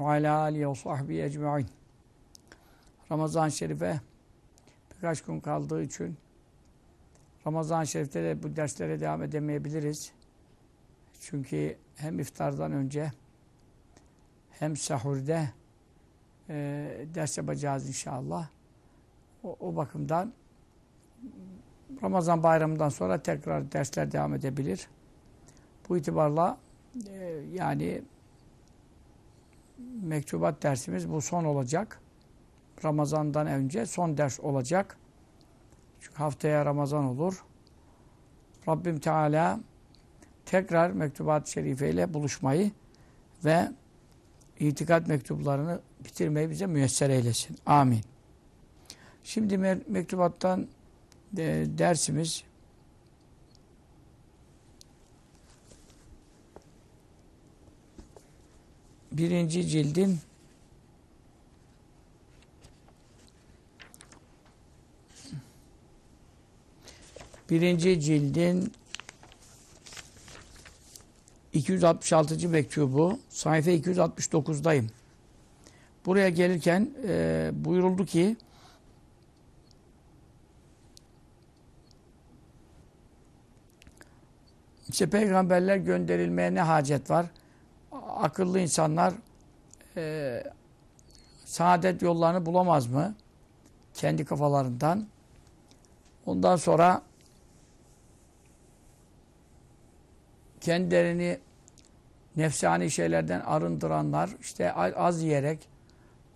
ve ala alihi ve sahbihi ecma'in. Ramazan-ı Şerif'e birkaç gün kaldığı için Ramazan-ı Şerif'te de bu derslere devam edemeyebiliriz. Çünkü hem iftardan önce hem sahurda e, ders yapacağız inşallah. O, o bakımdan Ramazan bayramından sonra tekrar dersler devam edebilir. Bu itibarla e, yani mektubat dersimiz bu son olacak. Ramazan'dan önce son ders olacak. Çünkü haftaya Ramazan olur. Rabbim Teala tekrar mektubat-ı şerife ile buluşmayı ve itikat mektuplarını bitirmeyi bize müyesser eylesin. Amin. Şimdi mektubattan e, dersimiz birinci cildin birinci cildin 266. mektubu sayfa 269'dayım. Buraya gelirken e, buyuruldu ki İşte peygamberler gönderilmeye ne hacet var? Akıllı insanlar e, saadet yollarını bulamaz mı? Kendi kafalarından. Ondan sonra kendilerini nefsani şeylerden arındıranlar işte az yiyerek,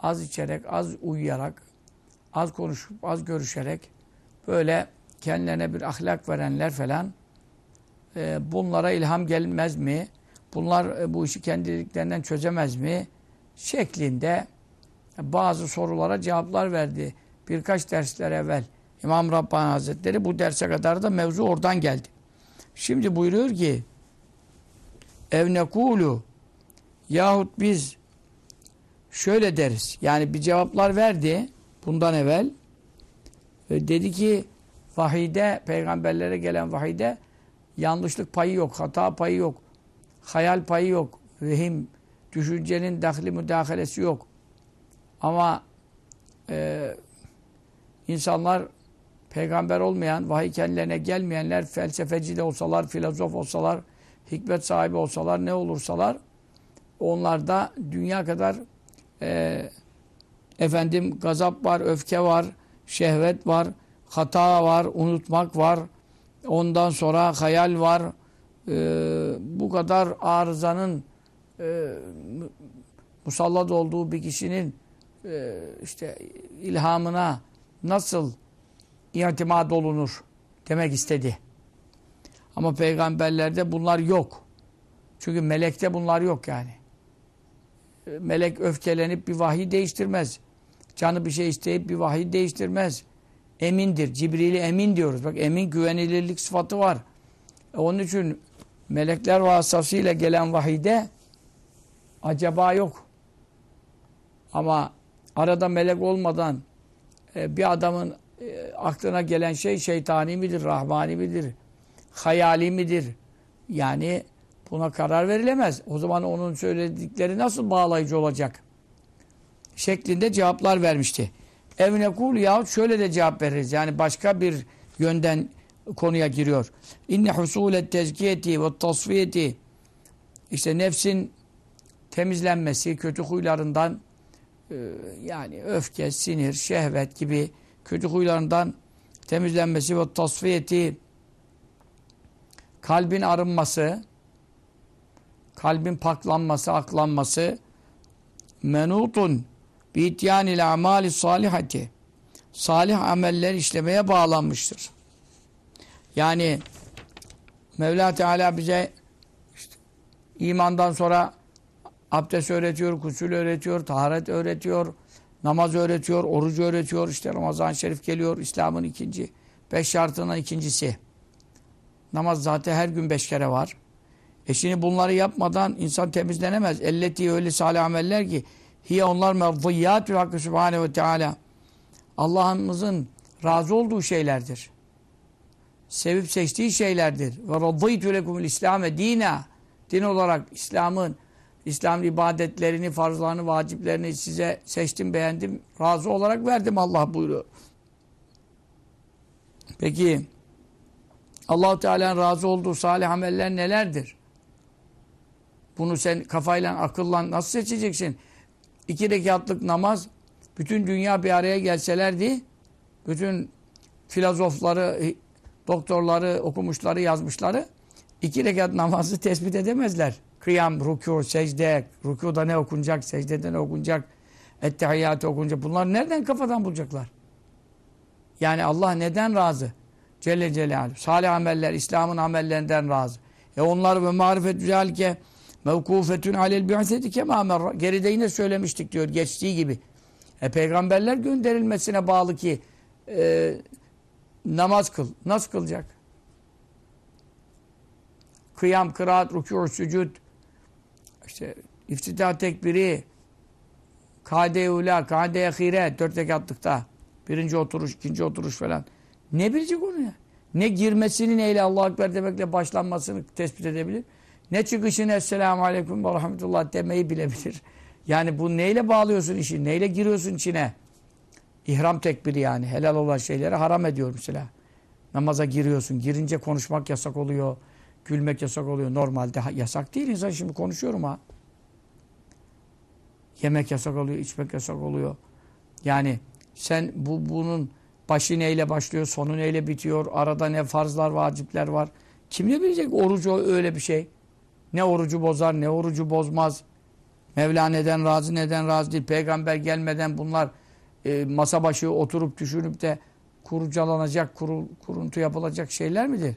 az içerek, az uyuyarak, az konuşup, az görüşerek böyle kendilerine bir ahlak verenler falan e, bunlara ilham gelmez mi? Bunlar e, bu işi kendiliklerinden çözemez mi? Şeklinde bazı sorulara cevaplar verdi. Birkaç dersler evvel İmam Rabbani Hazretleri bu derse kadar da mevzu oradan geldi. Şimdi buyuruyor ki evnekulu yahut biz şöyle deriz. Yani bir cevaplar verdi bundan evvel. E, dedi ki vahide, peygamberlere gelen vahide yanlışlık payı yok, hata payı yok, hayal payı yok, vehim, düşüncenin dahli müdahalesi yok. Ama e, insanlar peygamber olmayan, vahiy kendilerine gelmeyenler, felsefeci de olsalar, filozof olsalar, hikmet sahibi olsalar, ne olursalar, onlarda dünya kadar e, efendim gazap var, öfke var, şehvet var, hata var, unutmak var, Ondan sonra hayal var. Ee, bu kadar arızanın e, musallat olduğu bir kişinin e, işte ilhamına nasıl itimat olunur demek istedi. Ama peygamberlerde bunlar yok. Çünkü melekte bunlar yok yani. Melek öfkelenip bir vahiy değiştirmez. Canı bir şey isteyip bir vahiy değiştirmez emindir. Cibril'i emin diyoruz. Bak emin güvenilirlik sıfatı var. E onun için melekler vasıtasıyla gelen vahide acaba yok. Ama arada melek olmadan e, bir adamın e, aklına gelen şey şeytani midir, rahmani midir, hayali midir? Yani buna karar verilemez. O zaman onun söyledikleri nasıl bağlayıcı olacak? Şeklinde cevaplar vermişti. Evne kul yahut şöyle de cevap veririz. Yani başka bir yönden konuya giriyor. İnne husulet tezkiyeti ve tasfiyeti işte nefsin temizlenmesi, kötü huylarından e, yani öfke, sinir, şehvet gibi kötü huylarından temizlenmesi ve tasfiyeti kalbin arınması kalbin paklanması, aklanması menutun bi ityanil amali salihati salih ameller işlemeye bağlanmıştır. Yani Mevla Teala bize işte, imandan sonra abdest öğretiyor, kusül öğretiyor, taharet öğretiyor, namaz öğretiyor, orucu öğretiyor. İşte Ramazan-ı Şerif geliyor, İslam'ın ikinci, beş şartından ikincisi. Namaz zaten her gün beş kere var. E şimdi bunları yapmadan insan temizlenemez. Elleti öyle salih ameller ki hiye onlar mevziyyatü hakkı subhanehu ve teala. Allah'ımızın razı olduğu şeylerdir. Sevip seçtiği şeylerdir. Ve raddıytü lekumul İslam'e dina. Din olarak İslam'ın İslam ibadetlerini, farzlarını, vaciplerini size seçtim, beğendim, razı olarak verdim Allah buyuruyor. Peki Allahu Teala'nın razı olduğu salih ameller nelerdir? Bunu sen kafayla, akılla nasıl seçeceksin? İki rekatlık namaz, bütün dünya bir araya gelselerdi, bütün filozofları, doktorları, okumuşları, yazmışları, iki rekat namazı tespit edemezler. Kıyam, rükû, secde, rükuda ne okunacak, secdede ne okunacak, ettehiyyatı okunacak. Bunları nereden kafadan bulacaklar? Yani Allah neden razı? Celle Celaluhu. Salih ameller, İslam'ın amellerinden razı. E onlar ve marifet zalike mevkufetun alel bi'seti kema. Geride yine söylemiştik diyor geçtiği gibi. E peygamberler gönderilmesine bağlı ki e, namaz kıl. Nasıl kılacak? Kıyam, kıraat, rükû, sücud, işte iftitah tekbiri, kade-i ula, kade-i ahire, dört rekatlıkta. Birinci oturuş, ikinci oturuş falan. Ne bilecek onu ya? Ne girmesini neyle Allah Ekber demekle başlanmasını tespit edebilir. Ne çıkışını Esselamu Aleyküm ve Rahmetullah demeyi bilebilir. Yani bu neyle bağlıyorsun işi? Neyle giriyorsun içine? İhram tekbiri yani. Helal olan şeyleri haram ediyor mesela. Namaza giriyorsun. Girince konuşmak yasak oluyor. Gülmek yasak oluyor. Normalde yasak değil. insan şimdi konuşuyorum ha. Yemek yasak oluyor. içmek yasak oluyor. Yani sen bu bunun başı neyle başlıyor, sonu neyle bitiyor, arada ne farzlar, vacipler var. Kim ne bilecek orucu öyle bir şey? Ne orucu bozar, ne orucu bozmaz. Mevla neden razı, neden razı değil. Peygamber gelmeden bunlar e, masa başı oturup düşünüp de kurcalanacak, kurul, kuruntu yapılacak şeyler midir?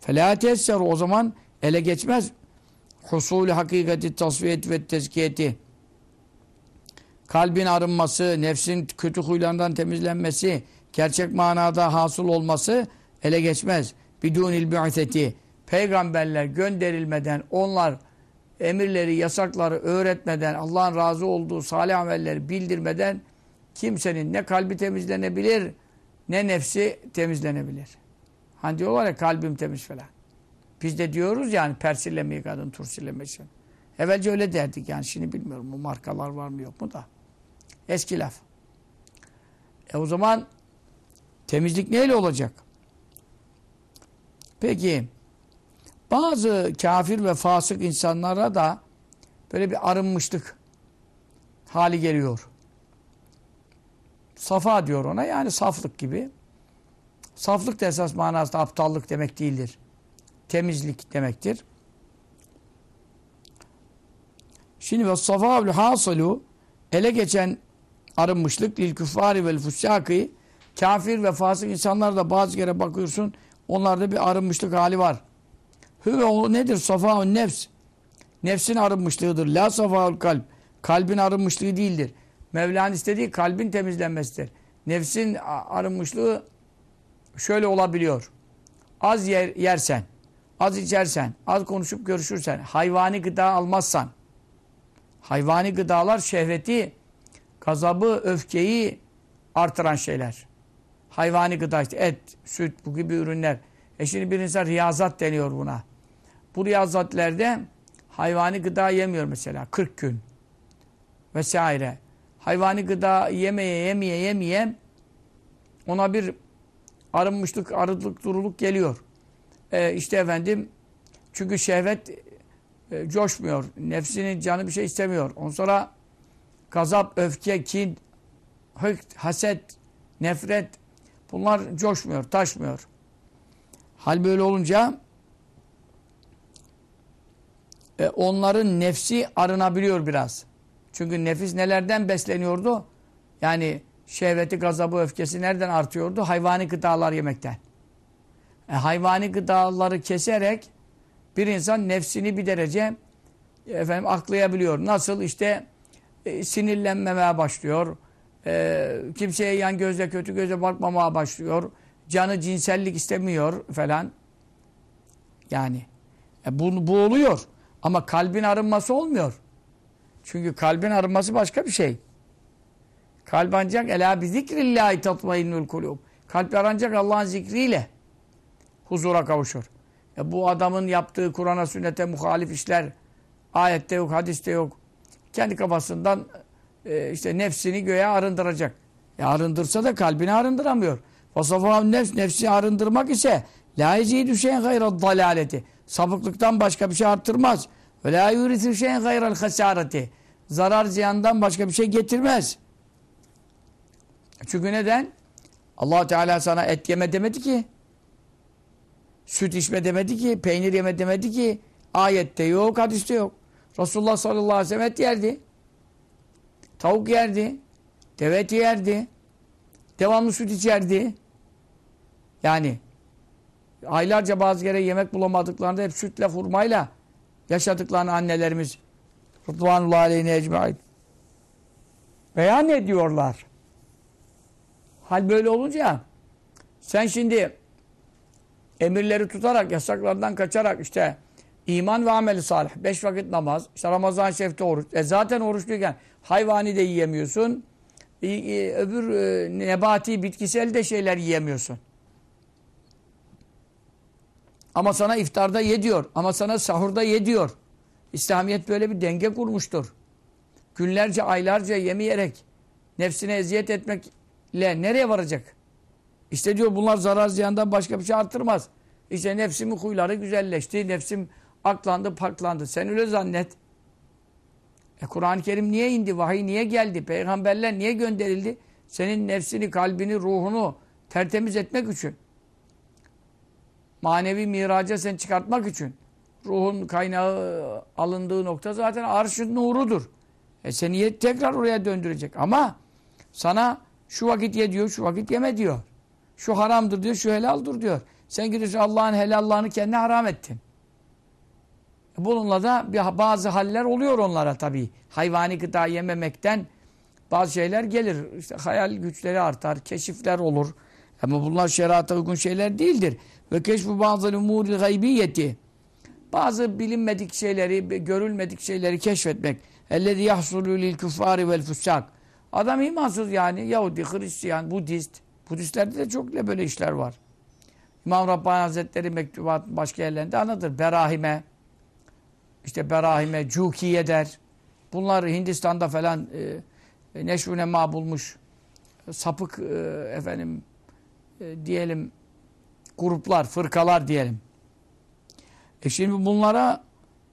Felahat o zaman ele geçmez. Husul hakikati tasviyet ve tezkiyeti. Kalbin arınması, nefsin kötü huylarından temizlenmesi, gerçek manada hasıl olması ele geçmez. Bidunil bi'seti. Peygamberler gönderilmeden onlar emirleri, yasakları öğretmeden, Allah'ın razı olduğu salih amelleri bildirmeden kimsenin ne kalbi temizlenebilir ne nefsi temizlenebilir. Hani diyorlar ya kalbim temiz falan. Biz de diyoruz yani persillemeyi kadın tursilemeyi. Evvelce öyle derdik yani şimdi bilmiyorum bu markalar var mı yok mu da. Eski laf. E o zaman temizlik neyle olacak? Peki bazı kafir ve fasık insanlara da böyle bir arınmışlık hali geliyor. Safa diyor ona yani saflık gibi. Saflık da esas manasında aptallık demek değildir. Temizlik demektir. Şimdi ve safâ'l hasılu ele geçen arınmışlık lil küffari vel fussâkı kafir ve fasık insanlar da bazı kere bakıyorsun onlarda bir arınmışlık hali var. Hüve o nedir? Safâ'un nefs. Nefsin arınmışlığıdır. La safâul kalp. Kalbin arınmışlığı değildir. Mevla'nın istediği kalbin temizlenmesidir. Nefsin arınmışlığı şöyle olabiliyor. Az yer, yersen, az içersen, az konuşup görüşürsen, hayvani gıda almazsan, hayvani gıdalar şehveti gazabı, öfkeyi artıran şeyler. Hayvani gıda işte et, süt bu gibi ürünler. E şimdi bir insan riyazat deniyor buna. Bu riyazatlerde hayvani gıda yemiyor mesela 40 gün vesaire. Hayvani gıda yemeye yemeye yemeye ona bir arınmışlık, arılık, duruluk geliyor. E işte efendim çünkü şehvet e, coşmuyor. Nefsinin canı bir şey istemiyor. Ondan sonra gazap, öfke, kin, hık, haset, nefret bunlar coşmuyor, taşmıyor. Hal böyle olunca e, onların nefsi arınabiliyor biraz. Çünkü nefis nelerden besleniyordu? Yani şehveti, gazabı, öfkesi nereden artıyordu? Hayvani gıdalar yemekten. E, hayvani gıdaları keserek bir insan nefsini bir derece efendim aklayabiliyor. Nasıl? İşte e, sinirlenmemeye başlıyor. E, kimseye yan gözle kötü göze bakmamaya başlıyor. Canı cinsellik istemiyor falan. Yani e, bu, bu oluyor. Ama kalbin arınması olmuyor. Çünkü kalbin arınması başka bir şey. Kalp ancak ela bi zikrillahi tatmainnul kulub. Kalp ancak Allah'ın zikriyle huzura kavuşur. E bu adamın yaptığı Kur'an'a sünnete muhalif işler ayette yok, hadiste yok. Kendi kafasından e, işte nefsini göğe arındıracak. E arındırsa da kalbini arındıramıyor. Fasafav nefs, nefsi arındırmak ise la yezidu şeyen gayra dalaleti. Sapıklıktan başka bir şey arttırmaz. Ve la yurisu şeyen gayral hasareti. Zarar ziyandan başka bir şey getirmez. Çünkü neden? allah Teala sana et yeme demedi ki. Süt içme demedi ki. Peynir yeme demedi ki. Ayette yok, hadiste yok. Resulullah sallallahu aleyhi ve sellem et yerdi. Tavuk yerdi. Deve eti yerdi. Devamlı süt içerdi. Yani aylarca bazı kere yemek bulamadıklarında hep sütle, hurmayla yaşadıklarını annelerimiz Rıdvanullahi aleyhine ecmain beyan ediyorlar. Hal böyle olunca sen şimdi emirleri tutarak, yasaklardan kaçarak işte iman ve ameli salih, beş vakit namaz, işte Ramazan şefte oruç. E zaten oruçluyken hayvani de yiyemiyorsun. E, e, öbür e, nebati, bitkisel de şeyler yiyemiyorsun. Ama sana iftarda ye diyor. Ama sana sahurda ye diyor. İslamiyet böyle bir denge kurmuştur. Günlerce, aylarca yemeyerek nefsine eziyet etmekle nereye varacak? İşte diyor bunlar zarar ziyandan başka bir şey arttırmaz. İşte nefsimin huyları güzelleşti. Nefsim aklandı, paklandı. Sen öyle zannet. E Kur'an-ı Kerim niye indi? Vahiy niye geldi? Peygamberler niye gönderildi? Senin nefsini, kalbini, ruhunu tertemiz etmek için manevi miraca sen çıkartmak için ruhun kaynağı alındığı nokta zaten arşın nurudur. E seni tekrar oraya döndürecek. Ama sana şu vakit ye diyor, şu vakit yeme diyor. Şu haramdır diyor, şu helaldir diyor. Sen gidiyorsun Allah'ın helallahını kendine haram ettin. E bununla da bazı haller oluyor onlara tabii. Hayvani gıda yememekten bazı şeyler gelir. İşte hayal güçleri artar, keşifler olur. Ama bunlar şerata uygun şeyler değildir. Ve keşfu bazı umuri gaybiyeti. Bazı bilinmedik şeyleri, görülmedik şeyleri keşfetmek. Ellezî yahsulü lil küffâri vel fussak. Adam imansız yani. Yahudi, Hristiyan, Budist. Budistlerde de çok böyle işler var. İmam Rabbani Hazretleri mektubat başka yerlerinde anlatır. Berahime, işte Berahime, Cukiye der. Bunlar Hindistan'da falan e, neşru nema bulmuş sapık e, efendim e, diyelim gruplar, fırkalar diyelim. E şimdi bunlara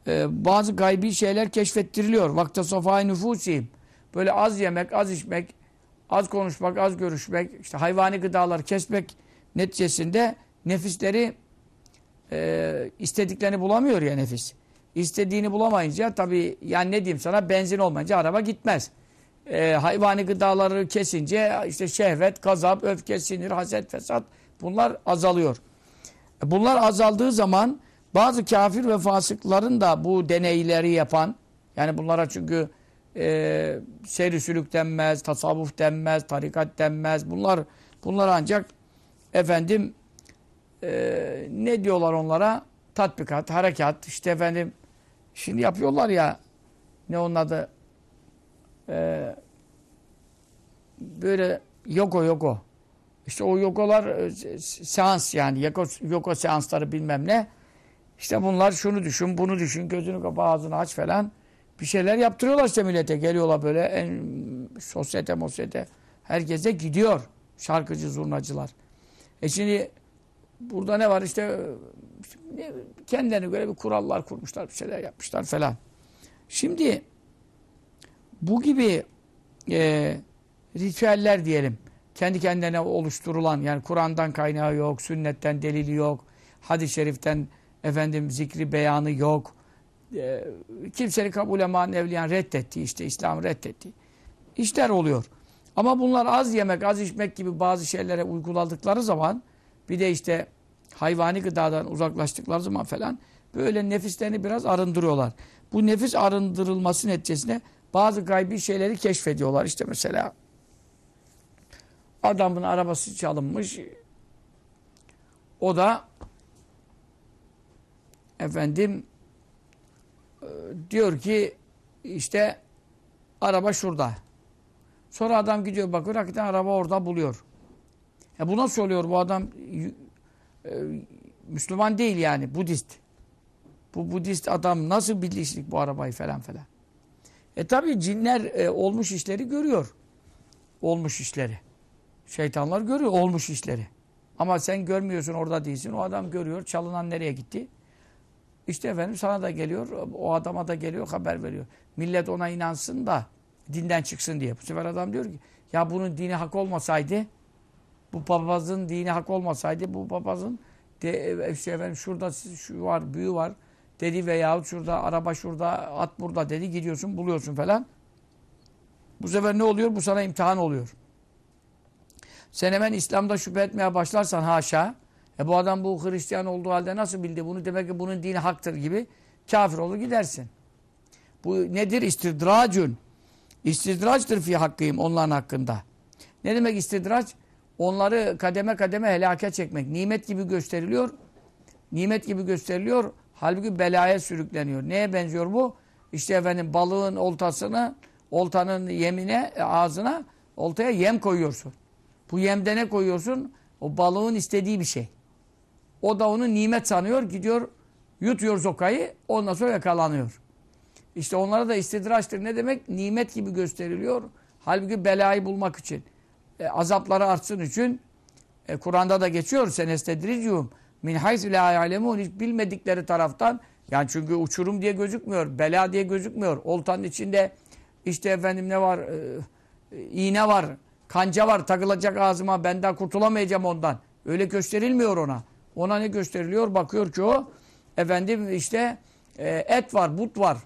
e, bazı gaybi şeyler keşfettiriliyor. Vakte sofai nüfusiyim. Böyle az yemek, az içmek, az konuşmak, az görüşmek, işte hayvani gıdaları kesmek neticesinde nefisleri e, istediklerini bulamıyor ya nefis. İstediğini bulamayınca tabii yani ne diyeyim sana benzin olmayınca araba gitmez. E, hayvani gıdaları kesince işte şehvet, gazap, öfke, sinir, haset, fesat bunlar azalıyor. E, bunlar azaldığı zaman bazı kafir ve fasıkların da bu deneyleri yapan yani bunlara çünkü e, seyri sülük denmez, tasavvuf denmez, tarikat denmez. Bunlar bunlar ancak efendim e, ne diyorlar onlara? Tatbikat, harekat, işte efendim şimdi yapıyorlar ya ne onun adı e, böyle yoko yoko işte o yokolar e, seans yani yoko, yoko seansları bilmem ne. İşte bunlar şunu düşün bunu düşün gözünü kapa ağzını aç falan. Bir şeyler yaptırıyorlar işte millete. Geliyorlar böyle en sosyete mosyete. Herkese gidiyor şarkıcı zurnacılar. E şimdi burada ne var işte kendilerine göre bir kurallar kurmuşlar bir şeyler yapmışlar falan. Şimdi bu gibi e, ritüeller diyelim. Kendi kendine oluşturulan yani Kur'an'dan kaynağı yok, sünnetten delili yok, hadis-i şeriften efendim zikri beyanı yok. E, kimsenin kabul eman evliyan reddetti işte İslam reddetti. İşler oluyor. Ama bunlar az yemek, az içmek gibi bazı şeylere uyguladıkları zaman bir de işte hayvani gıdadan uzaklaştıkları zaman falan böyle nefislerini biraz arındırıyorlar. Bu nefis arındırılması neticesinde bazı gaybi şeyleri keşfediyorlar. İşte mesela adamın arabası çalınmış. O da efendim e, diyor ki işte araba şurada. Sonra adam gidiyor bakıyor hakikaten araba orada buluyor. E bu nasıl oluyor? Bu adam e, Müslüman değil yani Budist. Bu Budist adam nasıl bilişlik bu arabayı falan falan. E tabi cinler e, olmuş işleri görüyor. Olmuş işleri. Şeytanlar görüyor olmuş işleri. Ama sen görmüyorsun orada değilsin. O adam görüyor. Çalınan nereye gitti? İşte efendim sana da geliyor. O adama da geliyor haber veriyor. Millet ona inansın da dinden çıksın diye. Bu sefer adam diyor ki ya bunun dini hak olmasaydı bu papazın dini hak olmasaydı bu papazın de, işte efendim şurada şu var büyü var dedi veyahut şurada araba şurada at burada dedi gidiyorsun buluyorsun falan. Bu sefer ne oluyor? Bu sana imtihan oluyor. Sen hemen İslam'da şüphe etmeye başlarsan haşa e bu adam bu Hristiyan olduğu halde nasıl bildi bunu? Demek ki bunun dini haktır gibi kafir olur gidersin. Bu nedir? İstidracun. İstidraçtır fi hakkıyım onların hakkında. Ne demek istidraç? Onları kademe kademe helake çekmek. Nimet gibi gösteriliyor. Nimet gibi gösteriliyor. Halbuki belaya sürükleniyor. Neye benziyor bu? İşte efendim balığın oltasını, oltanın yemine, ağzına, oltaya yem koyuyorsun. Bu yemde ne koyuyorsun? O balığın istediği bir şey. O da onu nimet sanıyor. Gidiyor, yutuyor zokayı. Ondan sonra yakalanıyor. İşte onlara da istidraçtır. Ne demek? Nimet gibi gösteriliyor. Halbuki belayı bulmak için. E, azapları artsın için e, Kur'an'da da geçiyor. Senestedricum min hayz la ya'lemun hiç bilmedikleri taraftan yani çünkü uçurum diye gözükmüyor. Bela diye gözükmüyor. Oltanın içinde işte efendim ne var? E, iğne var. Kanca var. Takılacak ağzıma. Benden kurtulamayacağım ondan. Öyle gösterilmiyor ona. Ona ne gösteriliyor? Bakıyor ki o efendim işte e, et var, but var.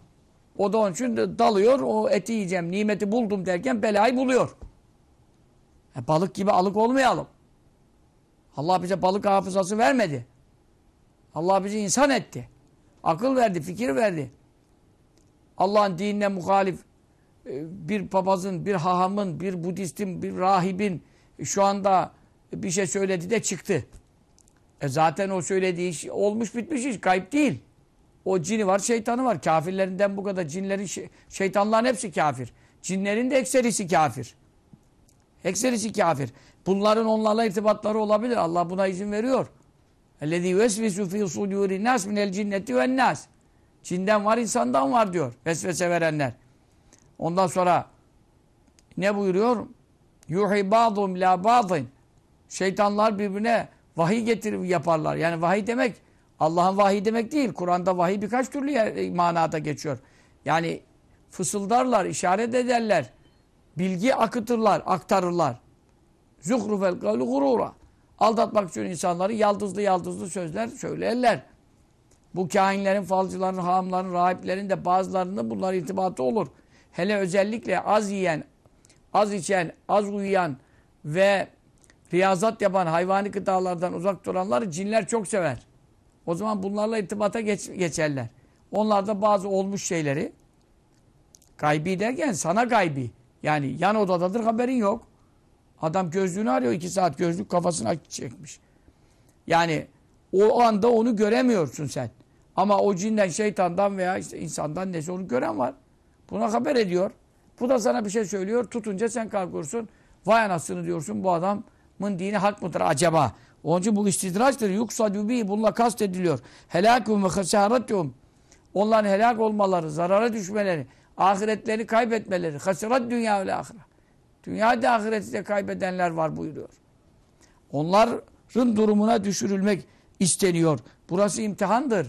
O da onun için dalıyor. O eti yiyeceğim, nimeti buldum derken belayı buluyor. E, balık gibi alık olmayalım. Allah bize balık hafızası vermedi. Allah bizi insan etti. Akıl verdi, fikir verdi. Allah'ın dinine muhalif bir papazın, bir hahamın, bir budistin, bir rahibin şu anda bir şey söyledi de çıktı. E zaten o söylediği iş olmuş bitmiş iş. Kayıp değil. O cini var, şeytanı var. Kafirlerinden bu kadar. Cinlerin, şeytanların hepsi kafir. Cinlerin de ekserisi kafir. Ekserisi kafir. Bunların onlarla irtibatları olabilir. Allah buna izin veriyor. اَلَّذ۪ي يُوَسْوِسُ ف۪ي صُدُورِ النَّاسِ مِنَ الْجِنَّةِ وَالنَّاسِ Cinden var, insandan var diyor. Vesvese verenler. Ondan sonra ne buyuruyor? Yuhi ba'dum la ba'din. Şeytanlar birbirine vahiy getirir yaparlar. Yani vahiy demek Allah'ın vahiy demek değil. Kur'an'da vahiy birkaç türlü e, manada geçiyor. Yani fısıldarlar, işaret ederler. Bilgi akıtırlar, aktarırlar. Zuhrufel kavlu gurura. Aldatmak için insanları yaldızlı yaldızlı sözler söylerler. Bu kahinlerin, falcıların, hamların, rahiplerin de bazılarında bunlar irtibatı olur. Hele özellikle az yiyen, az içen, az uyuyan ve riyazat yapan hayvani gıdalardan uzak duranları cinler çok sever. O zaman bunlarla irtibata geç, geçerler. Onlarda bazı olmuş şeyleri gaybi derken sana gaybi. Yani yan odadadır haberin yok. Adam gözlüğünü arıyor iki saat gözlük kafasına çekmiş. Yani o anda onu göremiyorsun sen. Ama o cinden, şeytandan veya işte insandan neyse onu gören var. Buna haber ediyor. Bu da sana bir şey söylüyor. Tutunca sen kalkıyorsun. Vay anasını diyorsun bu adamın dini hak mıdır acaba? Onun için bu istidraçtır. Yuksadü bi bununla kast ediliyor. Helâkûm ve hasâretûm. Onların helak olmaları, zarara düşmeleri, ahiretlerini kaybetmeleri. Hasirat dünya ve ahire. Dünyada ahireti de kaybedenler var buyuruyor. Onların durumuna düşürülmek isteniyor. Burası imtihandır.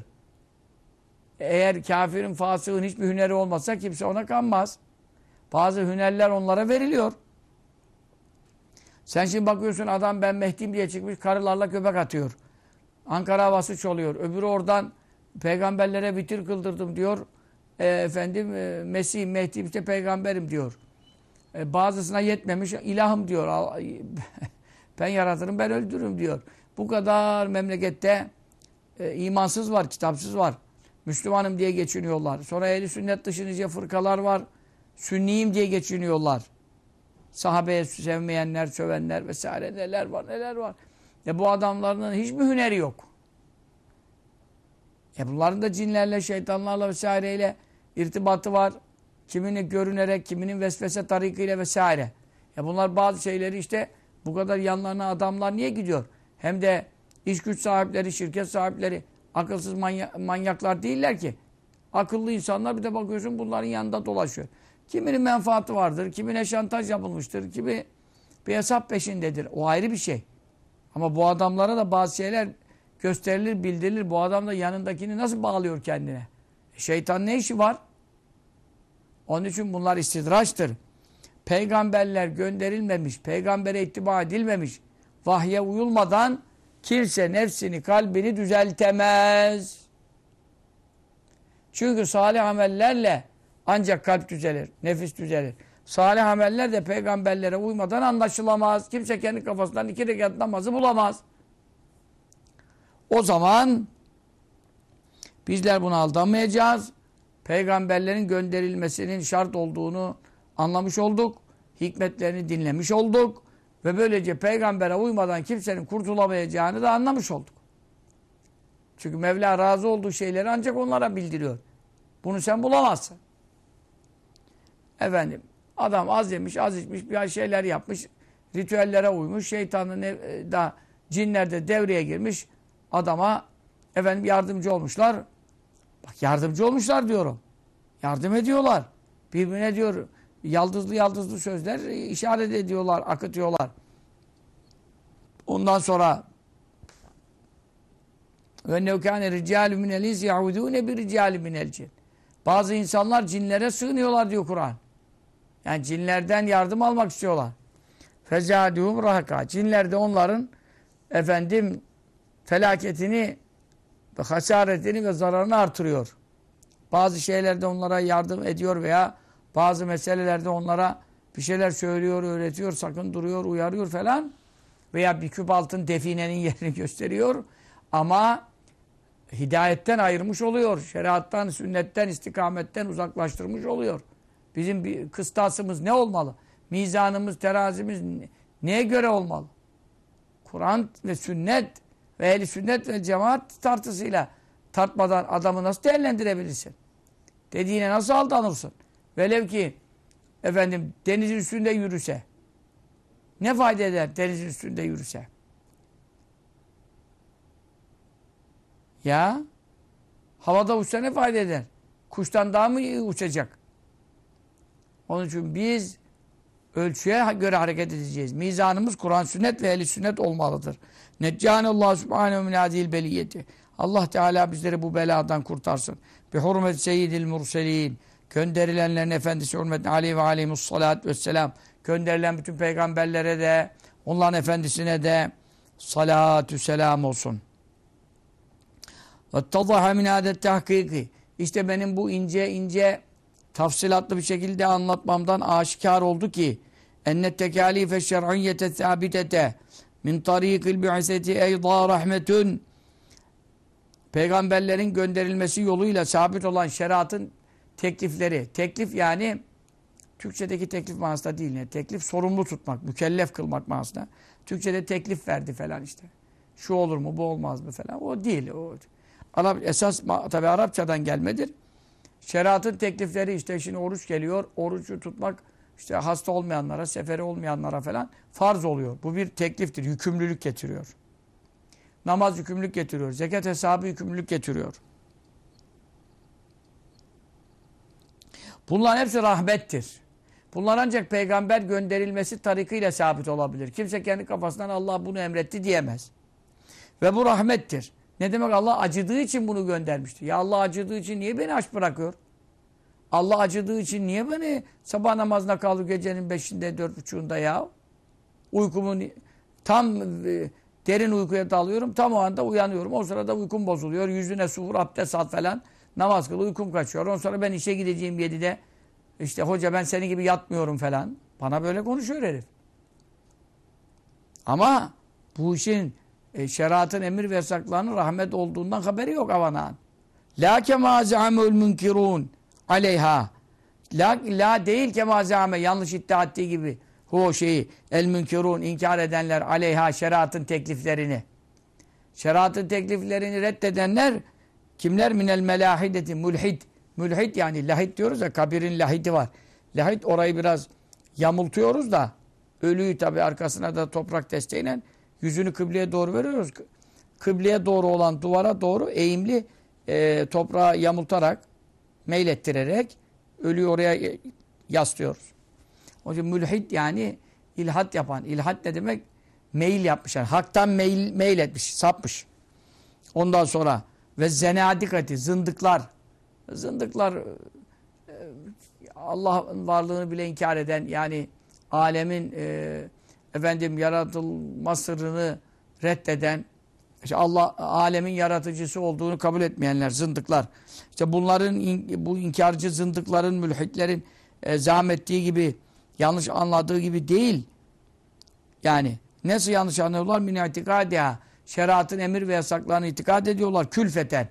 Eğer kafirin, fasığın hiçbir hüneri olmazsa kimse ona kanmaz. Bazı hünerler onlara veriliyor. Sen şimdi bakıyorsun adam ben Mehdi'yim diye çıkmış karılarla köpek atıyor. Ankara havası çoluyor. Öbürü oradan peygamberlere bitir kıldırdım diyor. E, efendim e, Mesih, Mehdi işte peygamberim diyor. E, bazısına yetmemiş ilahım diyor. ben yaratırım ben öldürürüm diyor. Bu kadar memlekette e, imansız var, kitapsız var. Müslümanım diye geçiniyorlar. Sonra ehli sünnet dışı fırkalar var. Sünniyim diye geçiniyorlar. Sahabeye sevmeyenler, sövenler vesaire neler var, neler var. E bu adamların hiçbir hüneri yok. E bunların da cinlerle, şeytanlarla vesaireyle irtibatı var. Kiminin görünerek, kiminin vesvese tarikıyla vesaire. E bunlar bazı şeyleri işte bu kadar yanlarına adamlar niye gidiyor? Hem de iş güç sahipleri, şirket sahipleri akılsız manya manyaklar değiller ki. Akıllı insanlar bir de bakıyorsun bunların yanında dolaşıyor. Kiminin menfaati vardır, kimine şantaj yapılmıştır, kimi bir hesap peşindedir. O ayrı bir şey. Ama bu adamlara da bazı şeyler gösterilir, bildirilir. Bu adam da yanındakini nasıl bağlıyor kendine? E şeytan ne işi var? Onun için bunlar istidraçtır. Peygamberler gönderilmemiş, peygambere ittiba edilmemiş, vahye uyulmadan kimse nefsini, kalbini düzeltemez. Çünkü salih amellerle ancak kalp düzelir, nefis düzelir. Salih ameller de peygamberlere uymadan anlaşılamaz. Kimse kendi kafasından iki rekat namazı bulamaz. O zaman bizler buna aldanmayacağız. Peygamberlerin gönderilmesinin şart olduğunu anlamış olduk. Hikmetlerini dinlemiş olduk. Ve böylece peygambere uymadan kimsenin kurtulamayacağını da anlamış olduk. Çünkü Mevla razı olduğu şeyleri ancak onlara bildiriyor. Bunu sen bulamazsın. Efendim adam az yemiş, az içmiş, bir şeyler yapmış, ritüellere uymuş, şeytanın e, da cinler de devreye girmiş. Adama efendim yardımcı olmuşlar. Bak yardımcı olmuşlar diyorum. Yardım ediyorlar. Birbirine diyor yaldızlı yaldızlı sözler işaret ediyorlar, akıtıyorlar. Ondan sonra ve nevkâne ricâlü minel ins yahudûne bir ricâlü minel cin. Bazı insanlar cinlere sığınıyorlar diyor Kur'an. Yani cinlerden yardım almak istiyorlar. Fezâdûhum rahaka. Cinler de onların efendim felaketini ve hasaretini ve zararını artırıyor. Bazı şeylerde onlara yardım ediyor veya bazı meselelerde onlara bir şeyler söylüyor, öğretiyor, sakın duruyor, uyarıyor falan. Veya bir küp altın definenin yerini gösteriyor. Ama hidayetten ayırmış oluyor. Şeriattan, sünnetten, istikametten uzaklaştırmış oluyor. Bizim bir kıstasımız ne olmalı? Mizanımız, terazimiz neye göre olmalı? Kur'an ve sünnet ve ehli sünnet ve cemaat tartısıyla tartmadan adamı nasıl değerlendirebilirsin? Dediğine nasıl aldanırsın? Velev ki efendim denizin üstünde yürüse ne fayda eder denizin üstünde yürüse? Ya havada uçsa ne fayda eder? Kuştan daha mı uçacak? Onun için biz ölçüye göre hareket edeceğiz. Mizanımız Kur'an, sünnet ve ehli sünnet olmalıdır. Neccanallahu subhanehu min adil beliyeti. Allah Teala bizleri bu beladan kurtarsın. Bi hurmet seyyidil murselin Gönderilenlerin efendisi hürmetine aleyhi ve aleyhimussalatü vesselam. Gönderilen bütün peygamberlere de onların efendisine de salatü selam olsun. وَاتَّضَحَ مِنْ adet tahkiki. İşte benim bu ince ince tafsilatlı bir şekilde anlatmamdan aşikar oldu ki enne tekalife şer'iyyete sabitete min tarikil bi'iseti eyda rahmetun peygamberlerin gönderilmesi yoluyla sabit olan şeriatın teklifleri. Teklif yani Türkçedeki teklif manasında değil. Yani teklif sorumlu tutmak, mükellef kılmak manasında. Türkçede teklif verdi falan işte. Şu olur mu, bu olmaz mı falan. O değil. O Arap, esas tabi Arapçadan gelmedir. Şeriatın teklifleri işte şimdi oruç geliyor. Orucu tutmak işte hasta olmayanlara, seferi olmayanlara falan farz oluyor. Bu bir tekliftir. Yükümlülük getiriyor. Namaz yükümlülük getiriyor. Zekat hesabı yükümlülük getiriyor. Bunlar hepsi rahmettir. Bunlar ancak peygamber gönderilmesi tarikıyla sabit olabilir. Kimse kendi kafasından Allah bunu emretti diyemez. Ve bu rahmettir. Ne demek Allah acıdığı için bunu göndermişti. Ya Allah acıdığı için niye beni aç bırakıyor? Allah acıdığı için niye beni sabah namazına kaldı gecenin beşinde, dört buçuğunda ya? Uykumun tam e, derin uykuya dalıyorum. Tam o anda uyanıyorum. O sırada uykum bozuluyor. Yüzüne su vur, abdest al falan. Namaz kıl, uykum kaçıyor. Ondan sonra ben işe gideceğim yedide. İşte hoca ben senin gibi yatmıyorum falan. Bana böyle konuşuyor herif. Ama bu işin e, şeriatın emir ve yasaklarının rahmet olduğundan haberi yok avanan. La kema zâmul münkirûn aleyha. La, la değil kema zâme yanlış iddia ettiği gibi. Hu şeyi el münkirûn inkar edenler aleyha şeriatın tekliflerini. Şeriatın tekliflerini reddedenler kimler minel melahideti mulhid. Mulhid yani lahid diyoruz ya kabirin lahidi var. Lahid orayı biraz yamultuyoruz da ölüyü tabi arkasına da toprak desteğiyle yüzünü kıbleye doğru veriyoruz. Kıbleye doğru olan duvara doğru eğimli e, toprağı yamultarak meylettirerek ölüyü oraya yaslıyoruz. O yüzden mülhid yani ilhat yapan. İlhat ne demek? Meyil yapmış. Yani haktan meyil, meyil etmiş, sapmış. Ondan sonra ve zenadikati, zındıklar. Zındıklar e, Allah'ın varlığını bile inkar eden yani alemin e, efendim yaratılma sırrını reddeden işte Allah alemin yaratıcısı olduğunu kabul etmeyenler, zındıklar. İşte bunların bu inkarcı zındıkların, mülhitlerin e, zahmettiği gibi yanlış anladığı gibi değil. Yani nasıl yanlış anlıyorlar? Min itikadiha. Şeriatın emir ve yasaklarını itikad ediyorlar. Külfeten.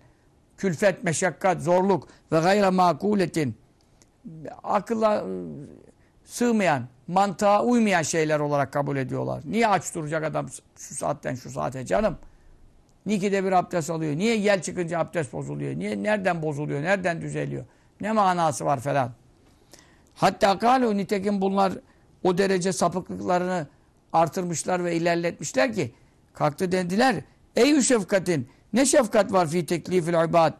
Külfet, meşakkat, zorluk ve gayra makuletin. Akılla ıı, sığmayan, mantığa uymayan şeyler olarak kabul ediyorlar. Niye aç duracak adam şu saatten şu saate canım? Nikide bir abdest alıyor. Niye yel çıkınca abdest bozuluyor? Niye nereden bozuluyor? Nereden düzeliyor? Ne manası var falan. Hatta kalu nitekim bunlar o derece sapıklıklarını artırmışlar ve ilerletmişler ki kalktı dendiler. Ey şefkatin ne şefkat var fi teklifil ibad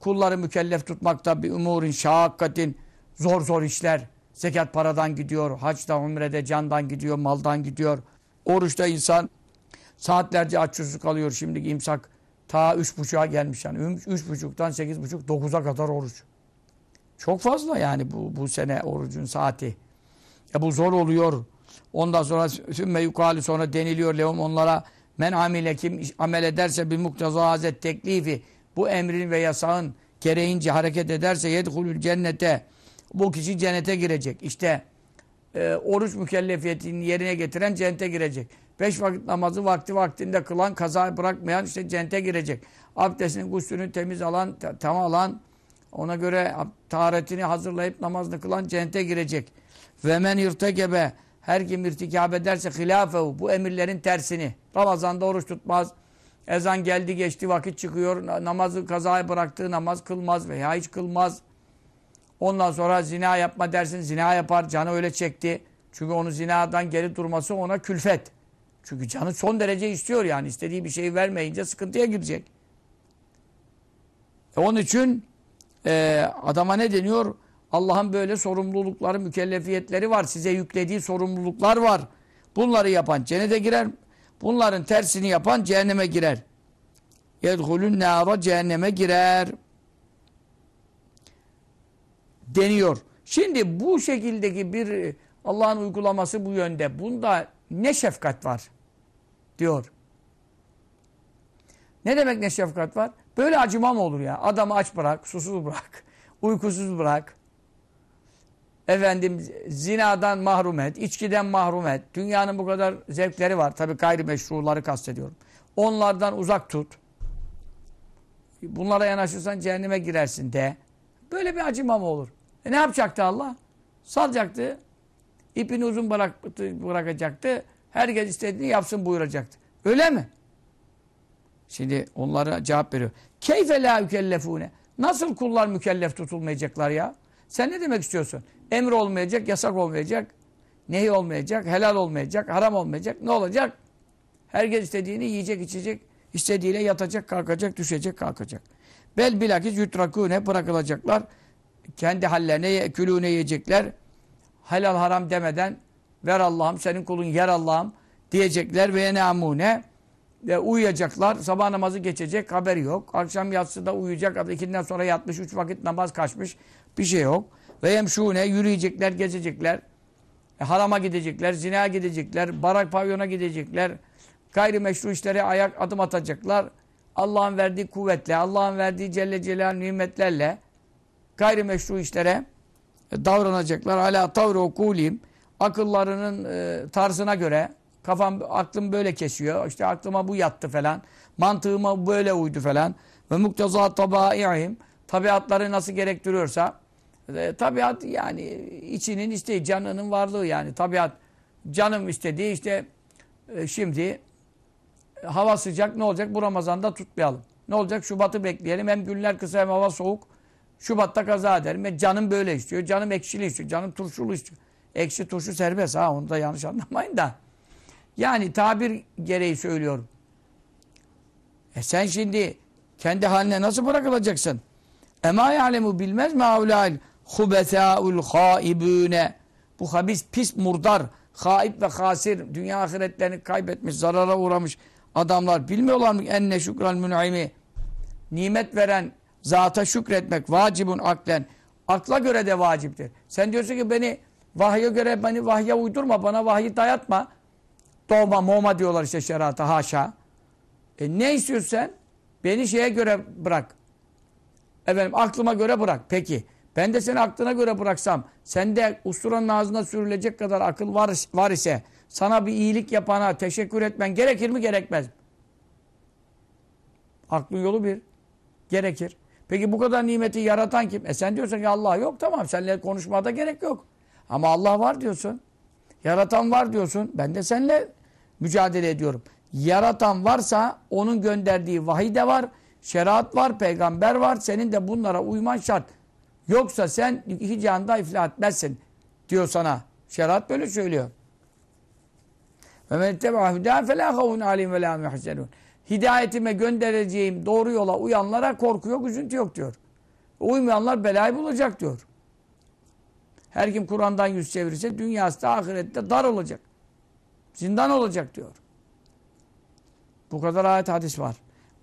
kulları mükellef tutmakta bir umurin şakkatin zor zor işler. Zekat paradan gidiyor, hacda, umrede candan gidiyor, maldan gidiyor. Oruçta insan saatlerce aç kalıyor. Şimdiki imsak ta üç buçuğa gelmiş yani. Üç buçuktan sekiz buçuk, dokuza kadar oruç. Çok fazla yani bu, bu sene orucun saati. E bu zor oluyor. Ondan sonra sümme yukali sonra deniliyor lehum onlara men amile kim amel ederse bir muktaza hazret teklifi bu emrin ve yasağın gereğince hareket ederse yedhulül cennete bu kişi cennete girecek. İşte e, oruç mükellefiyetini yerine getiren cennete girecek. Beş vakit namazı vakti vaktinde kılan, kaza bırakmayan işte cennete girecek. Abdestini, guslünü temiz alan, tam alan, ona göre taharetini hazırlayıp namazını kılan cennete girecek. Ve men irtekebe her kim irtikab ederse hilafehu bu emirlerin tersini. Ramazan'da oruç tutmaz. Ezan geldi geçti vakit çıkıyor. Namazı kazaya bıraktığı namaz kılmaz veya hiç kılmaz. Ondan sonra zina yapma dersin zina yapar. Canı öyle çekti. Çünkü onu zinadan geri durması ona külfet. Çünkü canı son derece istiyor yani. istediği bir şeyi vermeyince sıkıntıya girecek. E onun için e, adama ne deniyor? Allah'ın böyle sorumlulukları, mükellefiyetleri var. Size yüklediği sorumluluklar var. Bunları yapan cennete girer. Bunların tersini yapan cehenneme girer. Yedhulun nâra cehenneme girer. Deniyor. Şimdi bu şekildeki bir Allah'ın uygulaması bu yönde. Bunda ne şefkat var? Diyor. Ne demek ne şefkat var? Böyle acıma mı olur ya? Adamı aç bırak, susuz bırak, uykusuz bırak. Efendim zinadan mahrum et, içkiden mahrum et. Dünyanın bu kadar zevkleri var. Tabii gayrimeşruları kastediyorum. Onlardan uzak tut. Bunlara yanaşırsan cehenneme girersin de. Böyle bir acıma mı olur? E ne yapacaktı Allah? Salacaktı. İpini uzun bırak, bırakacaktı. Herkes istediğini yapsın buyuracaktı. Öyle mi? Şimdi onlara cevap veriyor. Keyfe la yükellefune. Nasıl kullar mükellef tutulmayacaklar ya? Sen ne demek istiyorsun? Emir olmayacak, yasak olmayacak, nehi olmayacak, helal olmayacak, haram olmayacak. Ne olacak? Herkes istediğini yiyecek, içecek, istediğiyle yatacak, kalkacak, düşecek, kalkacak. Bel bilakis yutrakune bırakılacaklar. Kendi hallerine külüne yiyecekler. Helal haram demeden ver Allah'ım senin kulun yer Allah'ım diyecekler ve yenamune E, uyuyacaklar. Sabah namazı geçecek. Haberi yok. Akşam yatsıda uyuyacak. İkinden sonra yatmış. Üç vakit namaz kaçmış. Bir şey yok. Ve yemşûne yürüyecekler, gezecekler. E, harama gidecekler, zinaya gidecekler, barak pavyona gidecekler. Gayrimeşru işlere ayak adım atacaklar. Allah'ın verdiği kuvvetle, Allah'ın verdiği Celle Celal nimetlerle gayrimeşru işlere e, davranacaklar. Hala tavru kulim akıllarının e, tarzına göre kafam aklım böyle kesiyor. İşte aklıma bu yattı falan. Mantığıma böyle uydu falan. Ve mukteza tabai'im tabiatları nasıl gerektiriyorsa e, tabiat yani içinin isteği, canının varlığı yani tabiat canım istediği işte e, şimdi hava sıcak ne olacak? Bu Ramazan'da tutmayalım. Ne olacak? Şubat'ı bekleyelim. Hem günler kısa hem hava soğuk. Şubat'ta kaza ederim. Ve canım böyle istiyor. Canım ekşili istiyor. Canım turşulu istiyor. Ekşi turşu serbest ha. Onu da yanlış anlamayın da. Yani tabir gereği söylüyorum. E sen şimdi kendi haline nasıl bırakılacaksın? Ema ya'lemu bilmez mi havlal hubesâul haibûne bu habis pis murdar haib ve hasir dünya ahiretlerini kaybetmiş zarara uğramış adamlar bilmiyorlar mı enne şükran mün'imi nimet veren zata şükretmek vacibun aklen akla göre de vaciptir. Sen diyorsun ki beni vahye göre beni vahye uydurma bana vahyi dayatma. Doğma moma diyorlar işte şerata haşa. E ne istiyorsun? Beni şeye göre bırak. Efendim aklıma göre bırak. Peki. Ben de seni aklına göre bıraksam, sende usturanın ağzına sürülecek kadar akıl var, var ise, sana bir iyilik yapana teşekkür etmen gerekir mi gerekmez mi? Aklın yolu bir. Gerekir. Peki bu kadar nimeti yaratan kim? E sen diyorsun ki Allah yok tamam seninle konuşmada gerek yok. Ama Allah var diyorsun. Yaratan var diyorsun. Ben de seninle mücadele ediyorum. Yaratan varsa onun gönderdiği vahiy de var. Şeriat var, peygamber var. Senin de bunlara uyman şart. Yoksa sen hiç anda iflah etmezsin diyor sana. Şeriat böyle söylüyor. Ve men itteba hudâ felâ havun aleyhim ve lâ muhsenûn. Hidayetime göndereceğim doğru yola uyanlara korku yok, üzüntü yok diyor. Uymayanlar belayı bulacak diyor. Her kim Kur'an'dan yüz çevirirse dünyası da ahirette dar olacak. Zindan olacak diyor. Bu kadar ayet hadis var.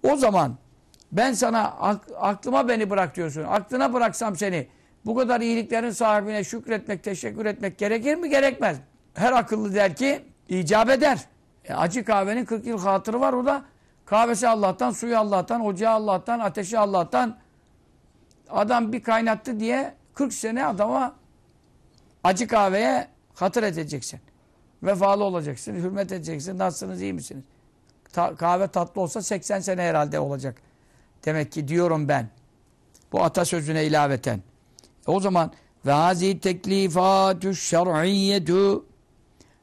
O zaman ben sana aklıma beni bırak diyorsun. Aklına bıraksam seni. Bu kadar iyiliklerin sahibine şükretmek, teşekkür etmek gerekir mi? Gerekmez. Her akıllı der ki icap eder. E, acı kahvenin 40 yıl hatırı var o da. Kahvesi Allah'tan, suyu Allah'tan, ocağı Allah'tan, ateşi Allah'tan. Adam bir kaynattı diye 40 sene adama acı kahveye hatır edeceksin. Vefalı olacaksın, hürmet edeceksin. Nasılsınız, iyi misiniz? Ta kahve tatlı olsa 80 sene herhalde olacak. Demek ki diyorum ben. Bu atasözüne ilaveten. E o zaman ve hazi teklifatü şer'iyyetu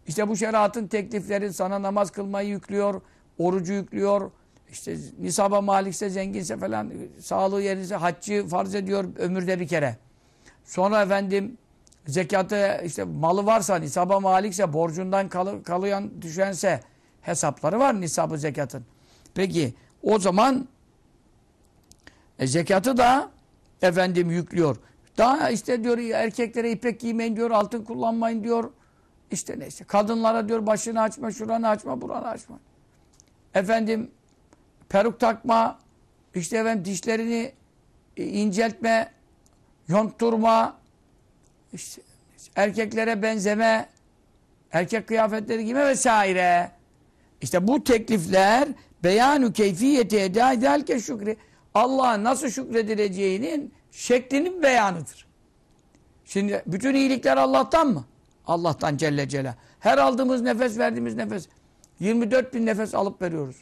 işte bu şeriatın teklifleri sana namaz kılmayı yüklüyor, orucu yüklüyor, işte nisaba malikse, zenginse falan, sağlığı yerinize haccı farz ediyor ömürde bir kere. Sonra efendim zekatı işte malı varsa, nisaba malikse, borcundan kalı, kalıyan düşense hesapları var nisabı zekatın. Peki o zaman e, zekatı da efendim yüklüyor. Daha işte diyor erkeklere ipek giymeyin diyor, altın kullanmayın diyor. İşte neyse. Kadınlara diyor başını açma, şuranı açma, buranı açma. Efendim peruk takma, işte efendim dişlerini e, inceltme, yontturma, işte erkeklere benzeme, erkek kıyafetleri giyme vesaire. İşte bu teklifler beyanu keyfiyeti eda ederke şükri. Allah'a nasıl şükredileceğinin şeklinin beyanıdır. Şimdi bütün iyilikler Allah'tan mı? Allah'tan Celle Cela. Her aldığımız nefes, verdiğimiz nefes. 24 bin nefes alıp veriyoruz.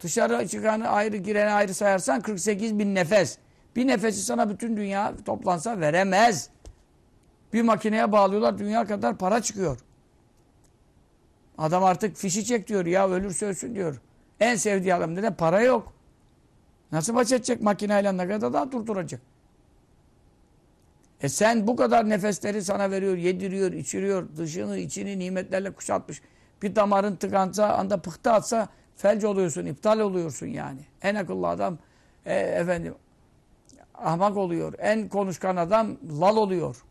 Dışarı çıkanı ayrı, gireni ayrı sayarsan 48 bin nefes. Bir nefesi sana bütün dünya toplansa veremez. Bir makineye bağlıyorlar, dünya kadar para çıkıyor. Adam artık fişi çek diyor ya ölürse ölsün diyor. En sevdiği adam de para yok. Nasıl baş edecek makineyle ne kadar daha durduracak? E sen bu kadar nefesleri sana veriyor, yediriyor, içiriyor, dışını, içini nimetlerle kuşatmış. Bir damarın tıkansa, anda pıhtı atsa felç oluyorsun, iptal oluyorsun yani. En akıllı adam e, efendim ahmak oluyor. En konuşkan adam lal oluyor.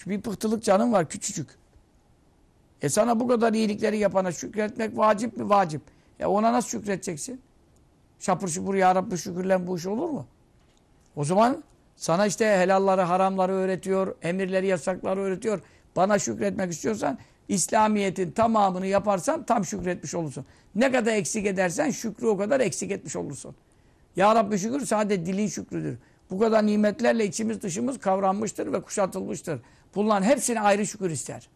Şu bir pıhtılık canın var küçücük. E sana bu kadar iyilikleri yapana şükretmek vacip mi? Vacip. E ona nasıl şükredeceksin? Şapır şupur ya Rabbi şükürlen bu iş olur mu? O zaman sana işte helalları, haramları öğretiyor, emirleri, yasakları öğretiyor. Bana şükretmek istiyorsan İslamiyet'in tamamını yaparsan tam şükretmiş olursun. Ne kadar eksik edersen şükrü o kadar eksik etmiş olursun. Ya Rabbi şükür sadece dilin şükrüdür. Bu kadar nimetlerle içimiz dışımız kavranmıştır ve kuşatılmıştır. Bunların hepsine ayrı şükür ister.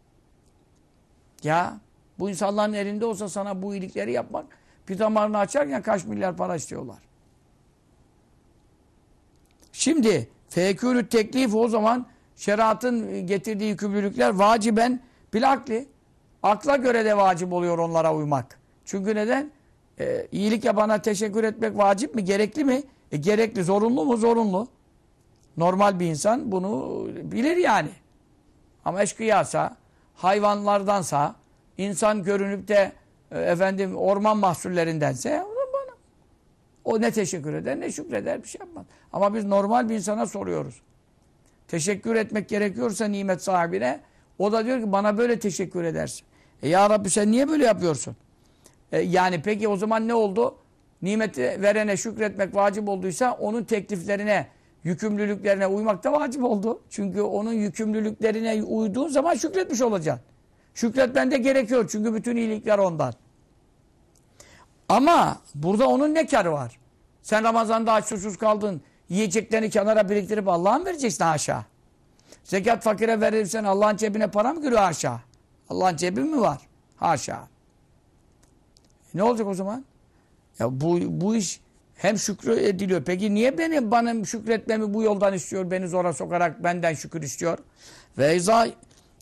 Ya bu insanların elinde olsa sana bu iyilikleri yapmak bir damarını açarken kaç milyar para istiyorlar. Şimdi fekûlü teklif o zaman şeriatın getirdiği yükümlülükler vaciben bilakli. Akla göre de vacip oluyor onlara uymak. Çünkü neden? Ee, iyilik yapana teşekkür etmek vacip mi? Gerekli mi? E, gerekli. Zorunlu mu? Zorunlu. Normal bir insan bunu bilir yani. Ama eşkıyasa, hayvanlardansa, insan görünüp de e, efendim orman mahsullerindense bana. O ne teşekkür eder ne şükreder bir şey yapmaz. Ama biz normal bir insana soruyoruz. Teşekkür etmek gerekiyorsa nimet sahibine o da diyor ki bana böyle teşekkür edersin. E ya Rabbi sen niye böyle yapıyorsun? E, yani peki o zaman ne oldu? Nimeti verene şükretmek vacip olduysa onun tekliflerine, yükümlülüklerine uymak da vacip oldu. Çünkü onun yükümlülüklerine uyduğun zaman şükretmiş olacaksın. Şükretmen de gerekiyor çünkü bütün iyilikler ondan. Ama burada onun ne karı var? Sen Ramazan'da aç susuz kaldın. Yiyeceklerini kenara biriktirip Allah'a mı vereceksin aşağı? Zekat fakire verirsen Allah'ın cebine para mı giriyor aşağı? Allah'ın cebi mi var? Haşa. E ne olacak o zaman? Ya bu, bu iş hem şükrü ediliyor. Peki niye beni bana şükretmemi bu yoldan istiyor? Beni zora sokarak benden şükür istiyor. Ve izâ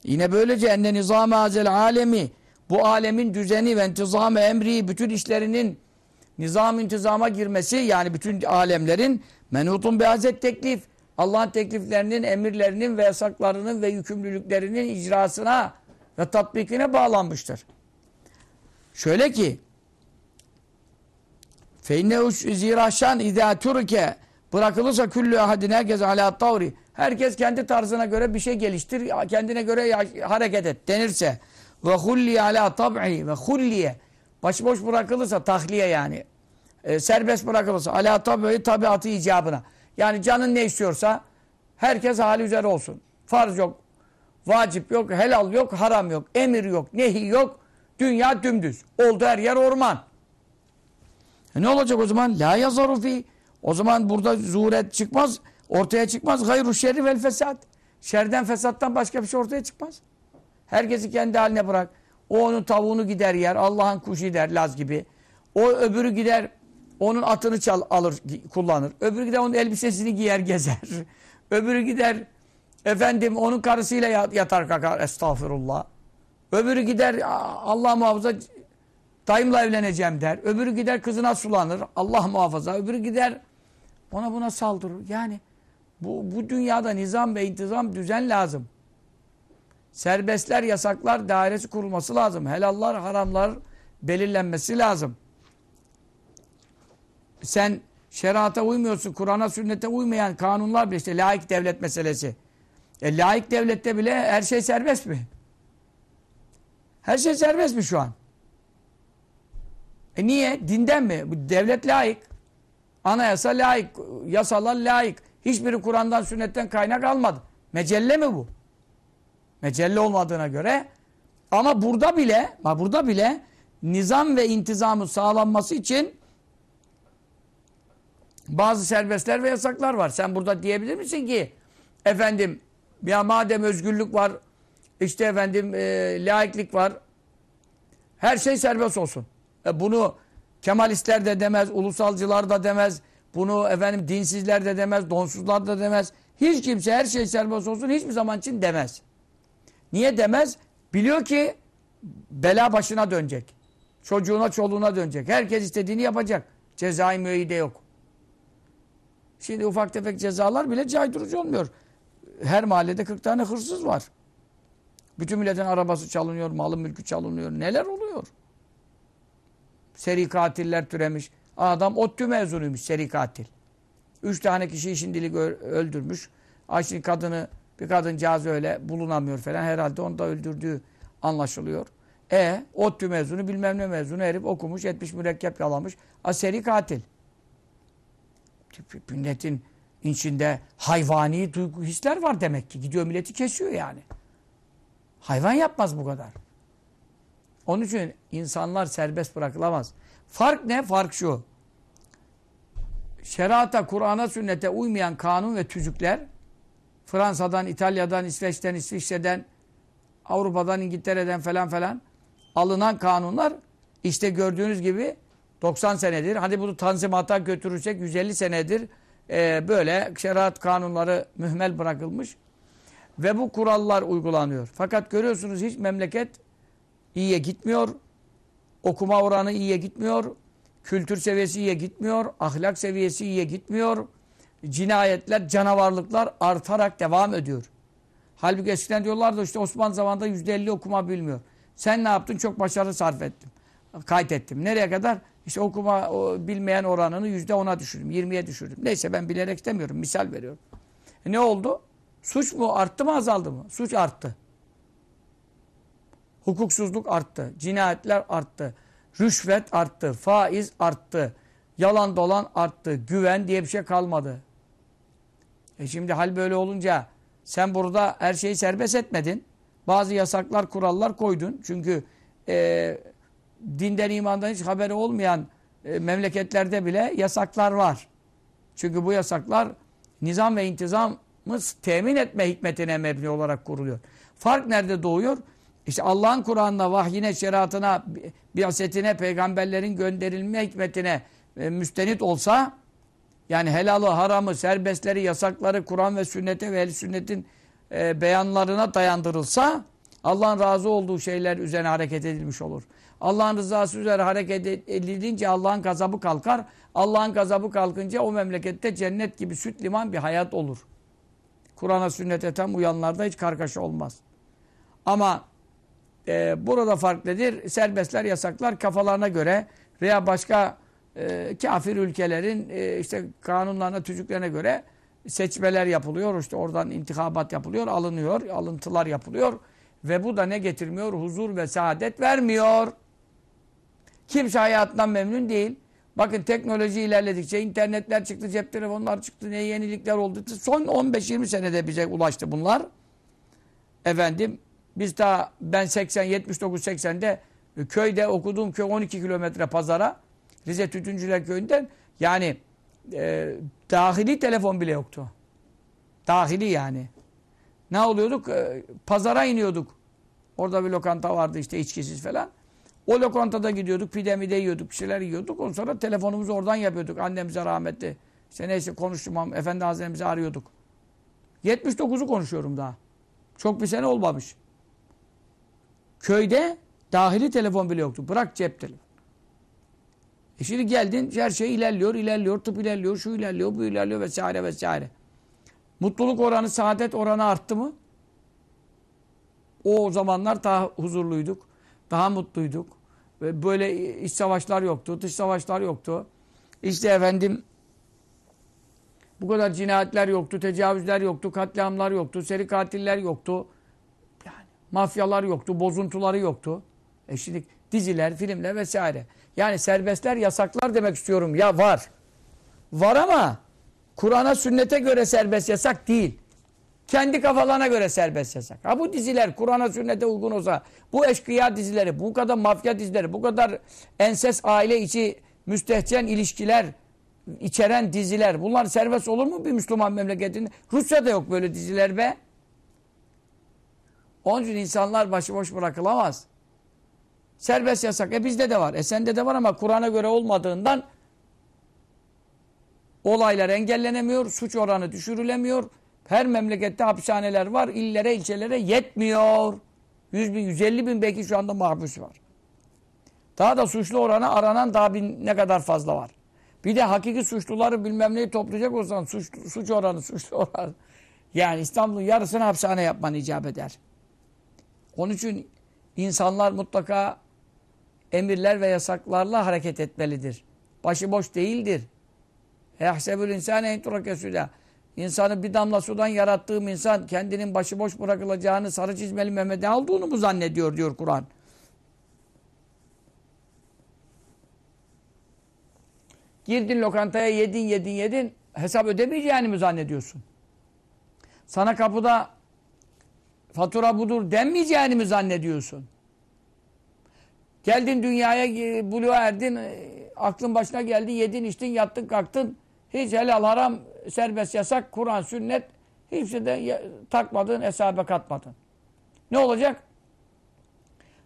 yine böylece enne nizâme azel alemi bu alemin düzeni ve intizamı emri bütün işlerinin nizam intizama girmesi yani bütün alemlerin menutun beazet teklif Allah'ın tekliflerinin, emirlerinin ve yasaklarının ve yükümlülüklerinin icrasına ve tatbikine bağlanmıştır. Şöyle ki feyne ziraşan izâ türke bırakılırsa küllü ahadin herkes alâ tavri herkes kendi tarzına göre bir şey geliştir kendine göre hareket et denirse ve hulli alâ tab'i ve hulliye başıboş bırakılırsa tahliye yani e, serbest bırakılırsa alâ tab'i tabiatı icabına yani canın ne istiyorsa herkes hali üzere olsun. Farz yok, vacip yok, helal yok, haram yok, emir yok, nehi yok. Dünya dümdüz. Oldu her yer orman. E ne olacak o zaman? La yazaru fi. O zaman burada zuhuret çıkmaz. Ortaya çıkmaz. Gayru şerri vel fesat. Şerden fesattan başka bir şey ortaya çıkmaz. Herkesi kendi haline bırak. O onun tavuğunu gider yer. Allah'ın kuşu gider Laz gibi. O öbürü gider onun atını çal, alır, kullanır. Öbürü gider onun elbisesini giyer, gezer. Öbürü gider efendim onun karısıyla yatar kakar. Estağfurullah. Öbürü gider Allah muhafaza dayımla evleneceğim der. Öbürü gider kızına sulanır. Allah muhafaza. Öbürü gider ona buna saldırır. Yani bu, bu dünyada nizam ve intizam düzen lazım. Serbestler, yasaklar dairesi kurulması lazım. Helallar, haramlar belirlenmesi lazım sen şerata uymuyorsun, Kur'an'a, sünnete uymayan kanunlar bile işte laik devlet meselesi. E laik devlette bile her şey serbest mi? Her şey serbest mi şu an? E niye? Dinden mi? Bu devlet laik. Anayasa laik. Yasalar laik. Hiçbiri Kur'an'dan, sünnetten kaynak almadı. Mecelle mi bu? Mecelle olmadığına göre ama burada bile burada bile nizam ve intizamın sağlanması için bazı serbestler ve yasaklar var. Sen burada diyebilir misin ki efendim ya madem özgürlük var işte efendim e, laiklik var her şey serbest olsun. E, bunu Kemalistler de demez, ulusalcılar da demez, bunu efendim dinsizler de demez, donsuzlar da demez. Hiç kimse her şey serbest olsun hiçbir zaman için demez. Niye demez? Biliyor ki bela başına dönecek. Çocuğuna, çoluğuna dönecek. Herkes istediğini yapacak. Cezai müeyyide yok. Şimdi ufak tefek cezalar bile caydırıcı olmuyor. Her mahallede 40 tane hırsız var. Bütün milletin arabası çalınıyor, malı mülkü çalınıyor. Neler oluyor? Seri katiller türemiş. Adam ODTÜ mezunuymuş seri katil. Üç tane kişiyi şimdilik öldürmüş. Ayşin kadını, bir kadıncağız öyle bulunamıyor falan. Herhalde onu da öldürdüğü anlaşılıyor. E, ODTÜ mezunu bilmem ne mezunu herif okumuş etmiş mürekkep yalamış. Aseri katil. Milletin içinde hayvani duygu hisler var demek ki. Gidiyor milleti kesiyor yani. Hayvan yapmaz bu kadar. Onun için insanlar serbest bırakılamaz. Fark ne? Fark şu. Şerata, Kur'an'a, sünnete uymayan kanun ve tüzükler Fransa'dan, İtalya'dan, İsveç'ten, İsviçre'den, Avrupa'dan, İngiltere'den falan falan alınan kanunlar işte gördüğünüz gibi 90 senedir. Hadi bunu tanzimata götürürsek 150 senedir e, böyle şeriat kanunları mühmel bırakılmış. Ve bu kurallar uygulanıyor. Fakat görüyorsunuz hiç memleket iyiye gitmiyor. Okuma oranı iyiye gitmiyor. Kültür seviyesi iyiye gitmiyor. Ahlak seviyesi iyiye gitmiyor. Cinayetler, canavarlıklar artarak devam ediyor. Halbuki eskiden diyorlardı işte Osmanlı zamanında yüzde elli okuma bilmiyor. Sen ne yaptın? Çok başarılı sarf ettim. Kaydettim. Nereye kadar? İşte okuma o, bilmeyen oranını yüzde ona düşürdüm. Yirmiye düşürdüm. Neyse ben bilerek demiyorum. Misal veriyorum. E ne oldu? Suç mu arttı mı azaldı mı? Suç arttı. Hukuksuzluk arttı. Cinayetler arttı. Rüşvet arttı. Faiz arttı. Yalan dolan arttı. Güven diye bir şey kalmadı. E şimdi hal böyle olunca sen burada her şeyi serbest etmedin. Bazı yasaklar, kurallar koydun. Çünkü e, dinden, imandan hiç haberi olmayan e, memleketlerde bile yasaklar var. Çünkü bu yasaklar nizam ve intizamı temin etme hikmetine mebni olarak kuruluyor. Fark nerede doğuyor? İşte Allah'ın Kur'an'ına, vahyine, şeriatına, biasetine, peygamberlerin gönderilme hikmetine e, müstenit olsa yani helalı, haramı, serbestleri, yasakları Kur'an ve sünnete ve el sünnetin e, beyanlarına dayandırılsa Allah'ın razı olduğu şeyler üzerine hareket edilmiş olur. Allah'ın rızası üzerine hareket edilince Allah'ın gazabı kalkar. Allah'ın gazabı kalkınca o memlekette cennet gibi süt liman bir hayat olur. Kur'an'a sünnete tam uyanlarda hiç kargaşa olmaz. Ama e, burada fark nedir? Serbestler, yasaklar kafalarına göre veya başka e, kafir ülkelerin e, işte kanunlarına, tüzüklerine göre seçmeler yapılıyor. İşte oradan intikabat yapılıyor, alınıyor, alıntılar yapılıyor. Ve bu da ne getirmiyor? Huzur ve saadet vermiyor. Kimse hayatından memnun değil. Bakın teknoloji ilerledikçe internetler çıktı, cep telefonlar çıktı, ne yenilikler oldu. Son 15-20 senede bize ulaştı bunlar. Efendim biz daha ben 80 79 80'de köyde okuduğum köy 12 kilometre pazara Rize Tütüncüler Köyü'nden yani e, dahili telefon bile yoktu. Dahili yani. Ne oluyorduk? E, pazara iniyorduk. Orada bir lokanta vardı işte içkisiz falan. O lokantada gidiyorduk, pide mide yiyorduk, bir şeyler yiyorduk. Ondan sonra telefonumuzu oradan yapıyorduk. Annemize rahmetli. İşte neyse konuşmam, Efendi Hazretlerimizi arıyorduk. 79'u konuşuyorum daha. Çok bir sene olmamış. Köyde dahili telefon bile yoktu. Bırak cep telefonu. E şimdi geldin her şey ilerliyor, ilerliyor, tıp ilerliyor, şu ilerliyor, bu ilerliyor vesaire vesaire. Mutluluk oranı, saadet oranı arttı mı? O zamanlar daha huzurluyduk, daha mutluyduk. Ve böyle iç savaşlar yoktu, dış savaşlar yoktu. İşte efendim bu kadar cinayetler yoktu, tecavüzler yoktu, katliamlar yoktu, seri katiller yoktu. Mafyalar yoktu, bozuntuları yoktu. E şimdi diziler, filmler vesaire. Yani serbestler, yasaklar demek istiyorum. Ya var. Var ama Kur'an'a, sünnete göre serbest yasak değil. Kendi kafalarına göre serbest yasak. Ha bu diziler Kur'an'a, sünnete uygun olsa, bu eşkıya dizileri, bu kadar mafya dizileri, bu kadar enses aile içi müstehcen ilişkiler içeren diziler, bunlar serbest olur mu bir Müslüman memleketinde? Rusya'da yok böyle diziler be. Onun için insanlar başıboş bırakılamaz. Serbest yasak. E bizde de var. E sende de var ama Kur'an'a göre olmadığından olaylar engellenemiyor. Suç oranı düşürülemiyor. Her memlekette hapishaneler var. illere, ilçelere yetmiyor. 100 bin, 150 bin belki şu anda mahpus var. Daha da suçlu oranı aranan daha bin, ne kadar fazla var. Bir de hakiki suçluları bilmem neyi toplayacak olsan suç, suç oranı, suçlu oranı. Yani İstanbul'un yarısını hapishane yapman icap eder. Onun için insanlar mutlaka emirler ve yasaklarla hareket etmelidir. Başıboş değildir. Ehsebül insane enturakesüle. İnsanı bir damla sudan yarattığım insan kendinin başıboş bırakılacağını sarı çizmeli Mehmet'e aldığını mu zannediyor diyor Kur'an. Girdin lokantaya yedin yedin yedin hesap ödemeyeceğini mi zannediyorsun? Sana kapıda fatura budur denmeyeceğini mi zannediyorsun? Geldin dünyaya e, buluğa erdin. e, Aklın başına geldi. Yedin içtin yattın kalktın. Hiç helal haram serbest yasak Kur'an sünnet hiçbir de takmadın hesaba katmadın. Ne olacak?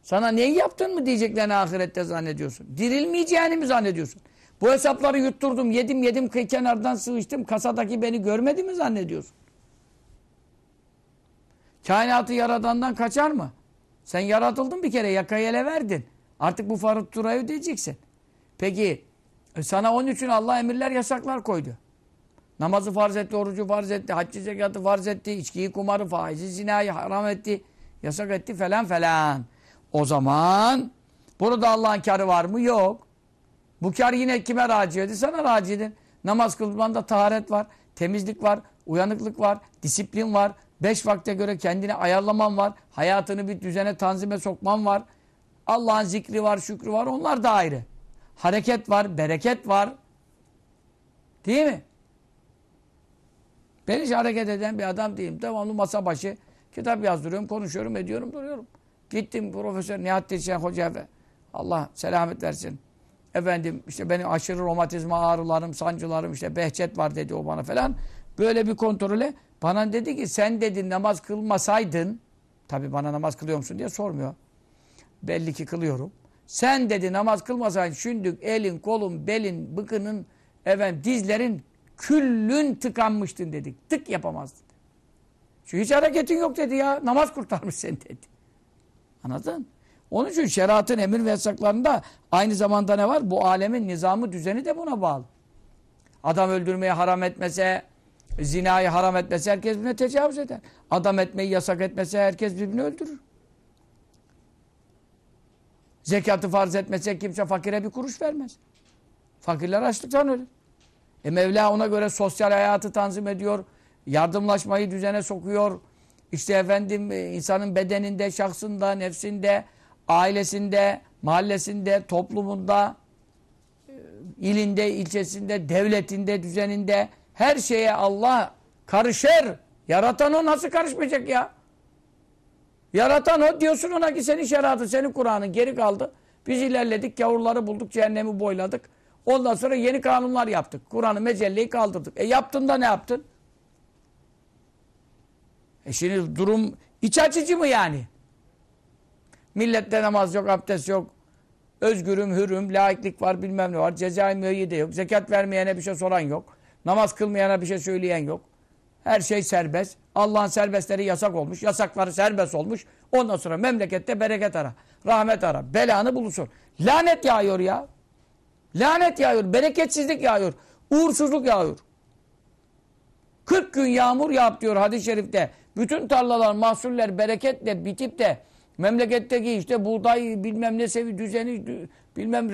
Sana neyi yaptın mı diyeceklerini ahirette zannediyorsun. Dirilmeyeceğini mi zannediyorsun? Bu hesapları yutturdum, yedim yedim kenardan sığıştım. Kasadaki beni görmedi mi zannediyorsun? Kainatı yaradandan kaçar mı? Sen yaratıldın bir kere yakayı ele verdin. Artık bu faturayı ödeyeceksin. Peki e, sana onun için Allah emirler yasaklar koydu. Namazı farz etti, orucu farz etti, haccı zekatı farz etti, içkiyi, kumarı, faizi, zinayı haram etti, yasak etti falan falan. O zaman burada Allah'ın karı var mı? Yok. Bu kar yine kime raci edi? Sana raci edin. Namaz kılmanda taharet var, temizlik var, uyanıklık var, disiplin var. Beş vakte göre kendini ayarlaman var. Hayatını bir düzene, tanzime sokman var. Allah'ın zikri var, şükrü var. Onlar da ayrı. Hareket var, bereket var. Değil mi? Ben hiç hareket eden bir adam değilim. Devamlı masa başı kitap yazdırıyorum, konuşuyorum, ediyorum, duruyorum. Gittim Profesör Nihattin Şen Hoca Efe. Allah selamet versin. Efendim işte benim aşırı romatizma ağrılarım, sancılarım işte behçet var dedi o bana falan. Böyle bir kontrole bana dedi ki sen dedi namaz kılmasaydın tabi bana namaz kılıyor musun diye sormuyor. Belli ki kılıyorum. Sen dedi namaz kılmasaydın şündük elin, kolun, belin, bıkının, efendim dizlerin küllün tıkanmıştın dedik. Tık yapamazdın. Şu hiç hareketin yok dedi ya. Namaz kurtarmış seni dedi. Anladın? Onun için şeriatın emir ve yasaklarında aynı zamanda ne var? Bu alemin nizamı, düzeni de buna bağlı. Adam öldürmeyi haram etmese, zinayı haram etmese herkes birbirine tecavüz eder. Adam etmeyi yasak etmese herkes birbirini öldürür. Zekatı farz etmese kimse fakire bir kuruş vermez. Fakirler açlıktan ölür. E Mevla ona göre sosyal hayatı tanzim ediyor. Yardımlaşmayı düzene sokuyor. İşte efendim e, insanın bedeninde, şahsında, nefsinde, ailesinde, mahallesinde, toplumunda, e, ilinde, ilçesinde, devletinde, düzeninde her şeye Allah karışır. Yaratan o nasıl karışmayacak ya? Yaratan o diyorsun ona ki senin şeriatın, senin Kur'an'ın geri kaldı. Biz ilerledik, gavurları bulduk, cehennemi boyladık. Ondan sonra yeni kanunlar yaptık. Kur'an'ı mecelleyi kaldırdık. E yaptın da ne yaptın? E şimdi durum iç açıcı mı yani? Millette namaz yok, abdest yok. Özgürüm, hürüm, laiklik var, bilmem ne var. Cezai müeyyide yok. Zekat vermeyene bir şey soran yok. Namaz kılmayana bir şey söyleyen yok. Her şey serbest. Allah'ın serbestleri yasak olmuş. Yasakları serbest olmuş. Ondan sonra memlekette bereket ara. Rahmet ara. Belanı bulursun. Lanet yağıyor ya. Lanet yağıyor. Bereketsizlik yağıyor. Uğursuzluk yağıyor. 40 gün yağmur yağıp diyor hadis-i şerifte. Bütün tarlalar, mahsuller bereketle bitip de memleketteki işte buğday bilmem ne sevi düzeni bilmem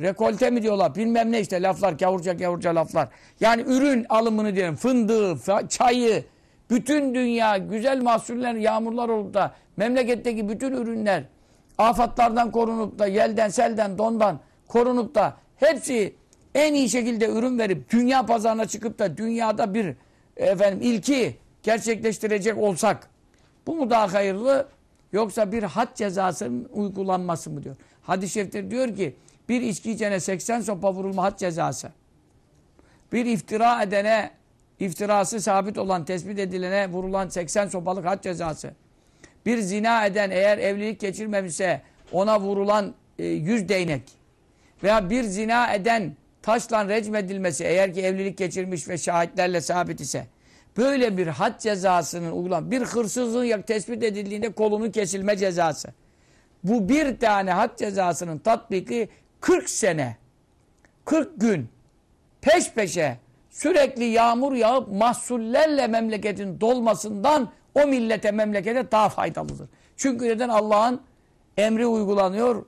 rekolte mi diyorlar bilmem ne işte laflar gavurca gavurca laflar. Yani ürün alımını diyelim fındığı, çayı bütün dünya güzel mahsuller yağmurlar olup da memleketteki bütün ürünler afatlardan korunup da yelden selden dondan korunup da hepsi en iyi şekilde ürün verip dünya pazarına çıkıp da dünyada bir efendim ilki gerçekleştirecek olsak bu mu daha hayırlı yoksa bir had cezasının uygulanması mı diyor. Hadis-i şerifte diyor ki bir içki içene 80 sopa vurulma had cezası. Bir iftira edene iftirası sabit olan tespit edilene vurulan 80 sopalık had cezası. Bir zina eden eğer evlilik geçirmemişse ona vurulan e, 100 değnek veya bir zina eden taşla recm edilmesi eğer ki evlilik geçirmiş ve şahitlerle sabit ise böyle bir had cezasının uygulan bir hırsızlığın tespit edildiğinde kolunun kesilme cezası. Bu bir tane had cezasının tatbiki 40 sene 40 gün peş peşe sürekli yağmur yağıp mahsullerle memleketin dolmasından o millete memlekete daha faydalıdır. Çünkü neden Allah'ın emri uygulanıyor,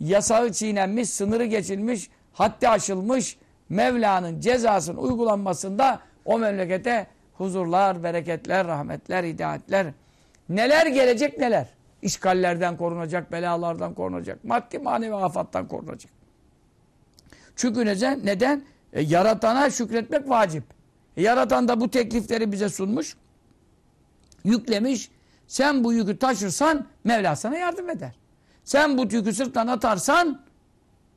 yasağı çiğnenmiş, sınırı geçilmiş, haddi aşılmış, Mevla'nın cezasının uygulanmasında o memlekete huzurlar, bereketler, rahmetler, hidayetler, neler gelecek neler. İşgallerden korunacak, belalardan korunacak, maddi manevi afattan korunacak. Çünkü neden? neden? E, yaratana şükretmek vacip. E, yaratan da bu teklifleri bize sunmuş. Yüklemiş. Sen bu yükü taşırsan Mevla sana yardım eder. Sen bu yükü sırttan atarsan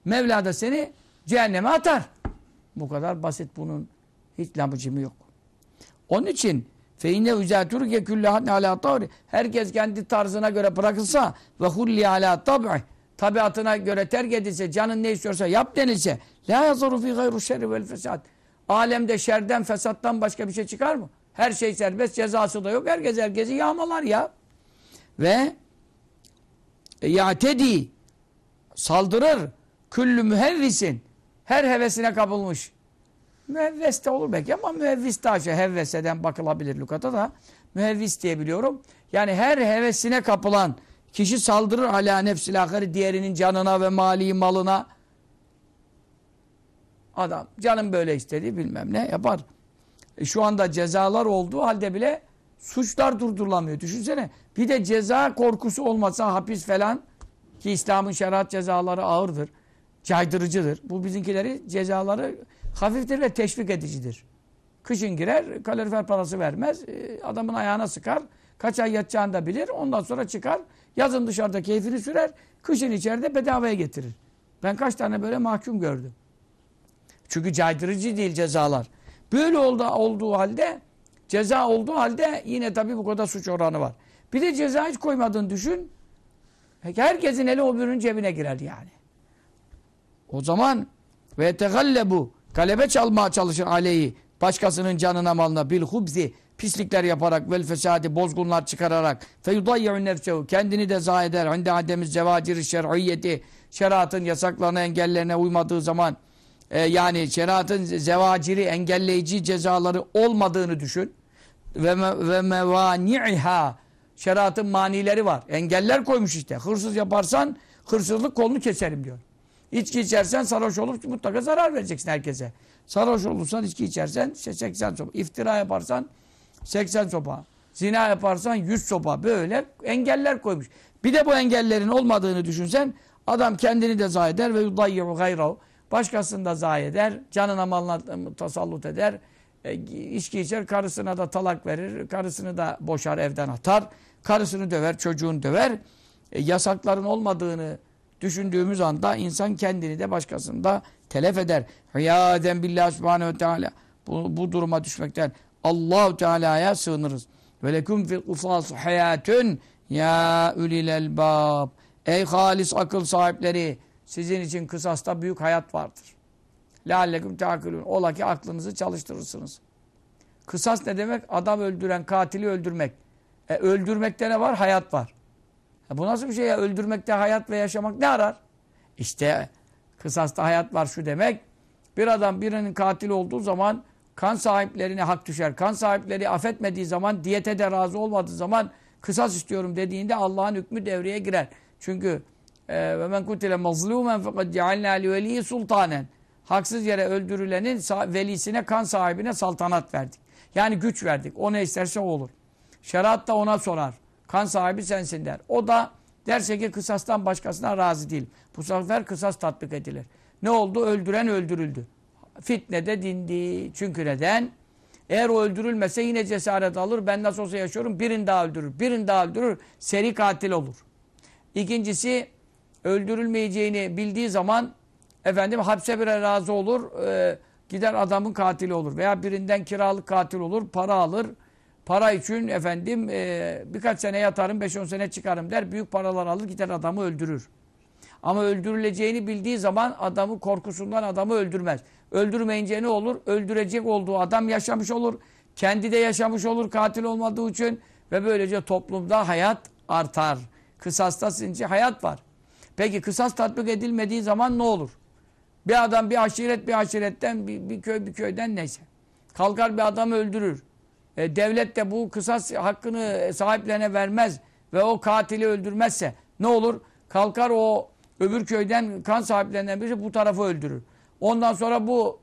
Mevla da seni cehenneme atar. Bu kadar basit bunun hiç lamıcımı yok. Onun için feyne uzatürke küllahat ala tavri herkes kendi tarzına göre bırakılsa ve hulli ala tab'i tabiatına göre terk edilse canın ne istiyorsa yap denilse la yazaru fi gayru şerri vel fesad alemde şerden fesattan başka bir şey çıkar mı? Her şey serbest cezası da yok. Herkes herkesi yağmalar ya. Ve ya'tedi saldırır küllü mühevvisin her hevesine kapılmış. Mühevves de olur belki ama mühevvis daha şey. Hevveseden bakılabilir lukata da. Mühevvis diye biliyorum. Yani her hevesine kapılan kişi saldırır ala nefsil ahari diğerinin canına ve mali malına. Adam canım böyle istedi bilmem ne yapar. E şu anda cezalar olduğu halde bile suçlar durdurulamıyor. Düşünsene bir de ceza korkusu olmasa hapis falan ki İslam'ın şeriat cezaları ağırdır. Caydırıcıdır. Bu bizimkileri cezaları hafiftir ve teşvik edicidir. Kışın girer, kalorifer parası vermez, e, adamın ayağına sıkar, kaç ay yatacağını da bilir, ondan sonra çıkar, yazın dışarıda keyfini sürer, kışın içeride bedavaya getirir. Ben kaç tane böyle mahkum gördüm. Çünkü caydırıcı değil cezalar. Böyle oldu, olduğu halde, ceza olduğu halde yine tabii bu kadar suç oranı var. Bir de ceza hiç koymadığını düşün, herkesin eli o öbürünün cebine girer yani. O zaman ve tegallebu galebe çalmaya çalışır aleyhi başkasının canına malına. Bil hubzi pislikler yaparak vel fesadi bozgunlar çıkararak. Feyudayyu nefsehu kendini de zayi eder. İnde ademiz zevacir şer'iyyeti şeriatın yasaklarına engellerine uymadığı zaman e, yani şeriatın zevaciri engelleyici cezaları olmadığını düşün. Ve me, ve mevani'iha şeriatın manileri var. Engeller koymuş işte. Hırsız yaparsan hırsızlık kolunu keserim diyor İçki içersen sarhoş olup mutlaka zarar vereceksin herkese. Sarhoş olursan içki içersen 80 sopa. İftira yaparsan 80 sopa. Zina yaparsan 100 sopa. Böyle engeller koymuş. Bir de bu engellerin olmadığını düşünsen adam kendini de zayi eder ve yudayyu gayrahu. Başkasını da zayi eder. Canına malına tasallut eder. E, içki içer. Karısına da talak verir. Karısını da boşar evden atar. Karısını döver. Çocuğunu döver. E, yasakların olmadığını düşündüğümüz anda insan kendini de başkasını da telef eder. Hıyaden billah subhanehu ve. Bu, bu duruma düşmekten Allahu Teala'ya sığınırız. Ve lekum fil kufas hayatun ya ulil elbab. Ey halis akıl sahipleri sizin için kısasta büyük hayat vardır. Leallekum teakülün. Ola ki aklınızı çalıştırırsınız. Kısas ne demek? Adam öldüren, katili öldürmek. E, öldürmekte ne var? Hayat var. Bu nasıl bir şey ya? Öldürmekte hayat ve yaşamak ne arar? İşte kısasta hayat var şu demek. Bir adam birinin katil olduğu zaman kan sahiplerine hak düşer. Kan sahipleri affetmediği zaman, diyete de razı olmadığı zaman kısas istiyorum dediğinde Allah'ın hükmü devreye girer. Çünkü e, ve men kutile mazlumen fakat cealna li veliyi sultanen. Haksız yere öldürülenin velisine, kan sahibine saltanat verdik. Yani güç verdik. O ne isterse o olur. Şeriat da ona sorar. Kan sahibi sensin der. O da derse ki kısastan başkasına razı değil. Bu sefer kısas tatbik edilir. Ne oldu? Öldüren öldürüldü. Fitne de dindi. Çünkü neden? Eğer o öldürülmese yine cesaret alır. Ben nasıl olsa yaşıyorum. Birini daha öldürür. Birini daha öldürür. Seri katil olur. İkincisi öldürülmeyeceğini bildiği zaman efendim hapse bire razı olur. E, gider adamın katili olur. Veya birinden kiralık katil olur. Para alır. Para için efendim e, birkaç sene yatarım, 5-10 sene çıkarım der. Büyük paralar alır gider adamı öldürür. Ama öldürüleceğini bildiği zaman adamı korkusundan adamı öldürmez. Öldürmeyince ne olur? Öldürecek olduğu adam yaşamış olur. Kendi de yaşamış olur katil olmadığı için. Ve böylece toplumda hayat artar. Kısasta sinci hayat var. Peki kısas tatbik edilmediği zaman ne olur? Bir adam bir aşiret bir aşiretten bir, bir köy bir köyden neyse. Kalkar bir adamı öldürür. E, devlet de bu kısas hakkını sahiplerine vermez ve o katili öldürmezse ne olur? Kalkar o öbür köyden kan sahiplerinden birisi bu tarafı öldürür. Ondan sonra bu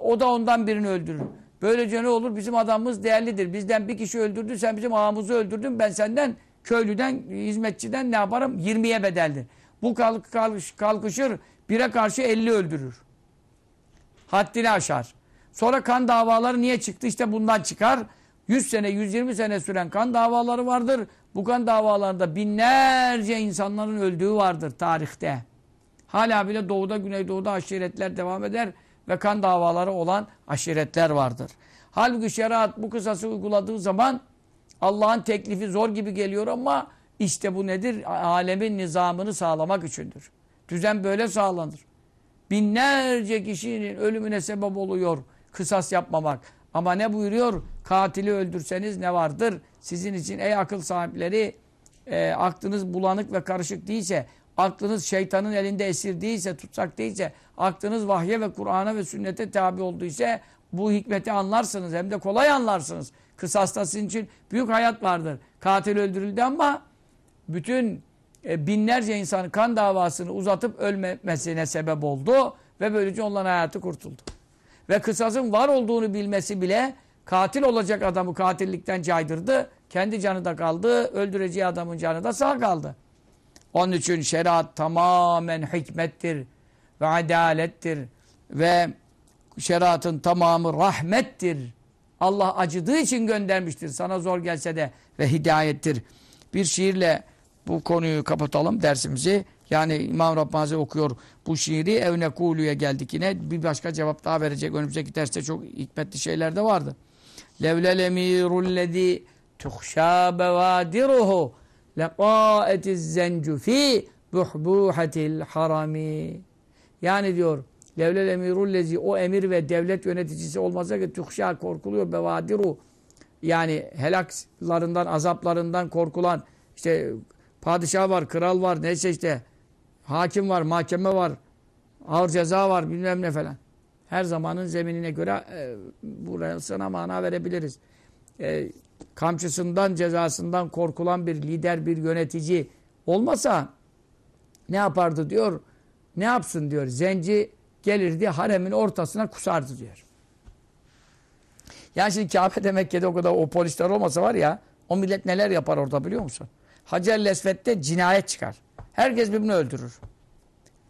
o da ondan birini öldürür. Böylece ne olur? Bizim adamımız değerlidir. Bizden bir kişi öldürdü, sen bizim ağamızı öldürdün. Ben senden köylüden, hizmetçiden ne yaparım? 20'ye bedeldir. Bu kalk, kalk, kalkışır, bire karşı 50 öldürür. haddini aşar. Sonra kan davaları niye çıktı? İşte bundan çıkar. 100 sene, 120 sene süren kan davaları vardır. Bu kan davalarında binlerce insanların öldüğü vardır tarihte. Hala bile doğuda, güneydoğuda aşiretler devam eder ve kan davaları olan aşiretler vardır. Halbuki şeriat bu kısası uyguladığı zaman Allah'ın teklifi zor gibi geliyor ama işte bu nedir? Alemin nizamını sağlamak içindir. Düzen böyle sağlanır. Binlerce kişinin ölümüne sebep oluyor kısas yapmamak. Ama ne buyuruyor? Katili öldürseniz ne vardır? Sizin için ey akıl sahipleri e, aklınız bulanık ve karışık değilse, aklınız şeytanın elinde esir değilse, tutsak değilse, aklınız vahye ve Kur'an'a ve sünnete tabi olduysa bu hikmeti anlarsınız. Hem de kolay anlarsınız. Kısasta sizin için büyük hayat vardır. Katil öldürüldü ama bütün e, binlerce insanın kan davasını uzatıp ölmemesine sebep oldu ve böylece onların hayatı kurtuldu. Ve kısasın var olduğunu bilmesi bile katil olacak adamı katillikten caydırdı. Kendi canı da kaldı, öldüreceği adamın canı da sağ kaldı. Onun için şeriat tamamen hikmettir ve adalettir ve şeriatın tamamı rahmettir. Allah acıdığı için göndermiştir. Sana zor gelse de ve hidayettir. Bir şiirle bu konuyu kapatalım dersimizi. Yani İmam Rabbani okuyor bu şiiri evne kulu'ya geldik yine. Bir başka cevap daha verecek. Önümüzdeki derste çok hikmetli şeyler de vardı. Levlel emirullezî tuhşâ bevâdiruhu leqâetiz zencu fî buhbuhatil harami. Yani diyor levlel emirullezî o emir ve devlet yöneticisi olmazsa ki tuhşâ korkuluyor bevâdiru yani helaklarından, azaplarından korkulan işte padişah var, kral var, neyse işte hakim var, mahkeme var, ağır ceza var, bilmem ne falan. Her zamanın zeminine göre e, burasına mana verebiliriz. E, kamçısından, cezasından korkulan bir lider, bir yönetici olmasa ne yapardı diyor. Ne yapsın diyor. Zenci gelirdi haremin ortasına kusardı diyor. Yani şimdi Kabe'de Mekke'de o kadar o polisler olmasa var ya o millet neler yapar orada biliyor musun? Hacer Lesvet'te cinayet çıkar. Herkes birbirini öldürür.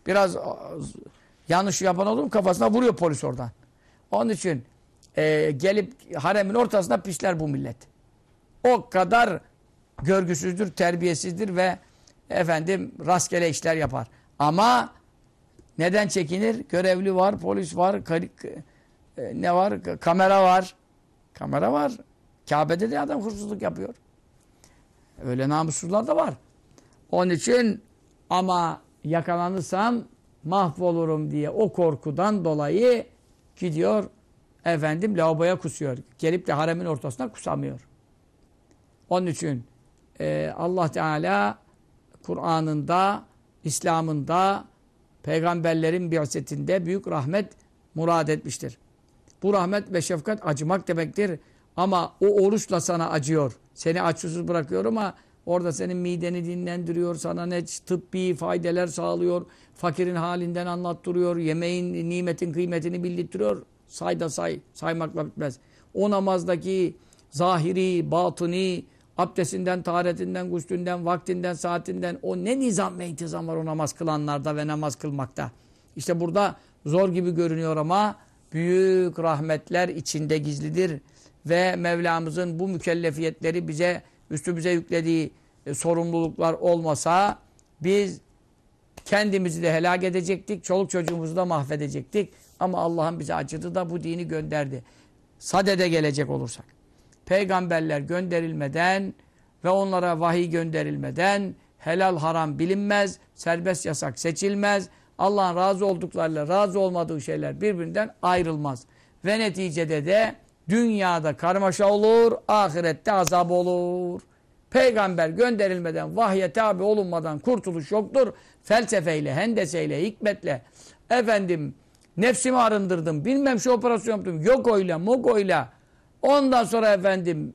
Biraz yanlış yapan olur mu kafasına vuruyor polis oradan. Onun için e, gelip haremin ortasında pisler bu millet. O kadar görgüsüzdür, terbiyesizdir ve efendim rastgele işler yapar. Ama neden çekinir? Görevli var, polis var, e, ne var? Kamera var. Kamera var. Kabe'de de adam hırsızlık yapıyor. Öyle namussuzlar da var. Onun için ama yakalanırsam mahvolurum diye o korkudan dolayı gidiyor efendim lavaboya kusuyor. Gelip de haremin ortasına kusamıyor. Onun için e, Allah Teala Kur'an'ında, İslam'ında, peygamberlerin bi'setinde büyük rahmet murad etmiştir. Bu rahmet ve şefkat acımak demektir. Ama o oruçla sana acıyor. Seni açsız bırakıyor ama orada senin mideni dinlendiriyor. Sana ne tıbbi faydeler sağlıyor. Fakirin halinden anlattırıyor. Yemeğin, nimetin kıymetini bildirtiyor. Say da say. Saymakla bitmez. O namazdaki zahiri, batını, abdestinden, taharetinden, guslünden, vaktinden, saatinden o ne nizam ve intizam var o namaz kılanlarda ve namaz kılmakta. İşte burada zor gibi görünüyor ama büyük rahmetler içinde gizlidir ve Mevlamızın bu mükellefiyetleri bize üstümüze yüklediği e, sorumluluklar olmasa biz kendimizi de helak edecektik, çoluk çocuğumuzu da mahvedecektik. Ama Allah'ın bize acıdı da bu dini gönderdi. Sadede gelecek olursak. Peygamberler gönderilmeden ve onlara vahiy gönderilmeden helal haram bilinmez, serbest yasak seçilmez. Allah'ın razı olduklarıyla razı olmadığı şeyler birbirinden ayrılmaz. Ve neticede de dünyada karmaşa olur, ahirette azap olur. Peygamber gönderilmeden, vahye tabi olunmadan kurtuluş yoktur. Felsefeyle, hendeseyle, hikmetle, efendim nefsimi arındırdım, bilmem şu operasyon yaptım, mok öyle. Ondan sonra efendim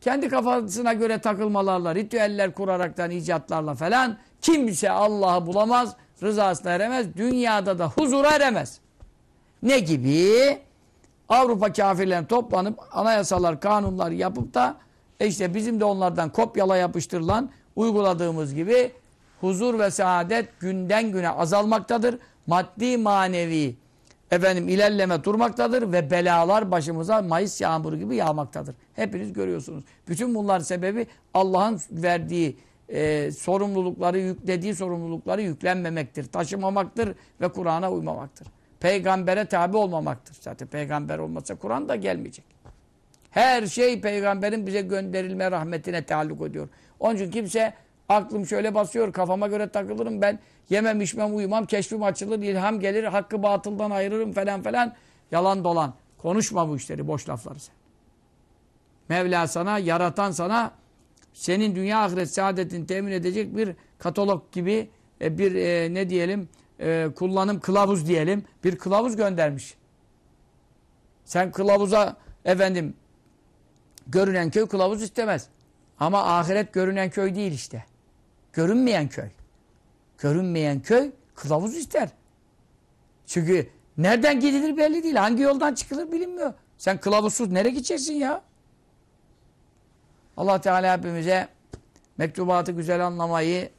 kendi kafasına göre takılmalarla, ritüeller kuraraktan, icatlarla falan kimse Allah'ı bulamaz, rızasına eremez, dünyada da huzura eremez. Ne gibi? Avrupa kafirlerin toplanıp anayasalar, kanunlar yapıp da e işte bizim de onlardan kopyala yapıştırılan uyguladığımız gibi huzur ve saadet günden güne azalmaktadır. Maddi manevi efendim ilerleme durmaktadır ve belalar başımıza Mayıs yağmuru gibi yağmaktadır. Hepiniz görüyorsunuz. Bütün bunlar sebebi Allah'ın verdiği e, sorumlulukları, yüklediği sorumlulukları yüklenmemektir. Taşımamaktır ve Kur'an'a uymamaktır. Peygambere tabi olmamaktır. Zaten peygamber olmasa Kur'an da gelmeyecek. Her şey peygamberin bize gönderilme rahmetine taalluk ediyor. Onun için kimse aklım şöyle basıyor, kafama göre takılırım ben, yemem içmem uyumam, keşfim açılır, ilham gelir, hakkı batıldan ayırırım falan falan. Yalan dolan. Konuşma bu işleri, boş lafları sen. Mevla sana, yaratan sana senin dünya ahiret saadetini temin edecek bir katalog gibi e, bir e, ne diyelim e, kullanım kılavuz diyelim bir kılavuz göndermiş. Sen kılavuza efendim görünen köy kılavuz istemez. Ama ahiret görünen köy değil işte. Görünmeyen köy. Görünmeyen köy kılavuz ister. Çünkü nereden gidilir belli değil. Hangi yoldan çıkılır bilinmiyor. Sen kılavuzsuz nereye gideceksin ya? Allah Teala hepimize mektubatı güzel anlamayı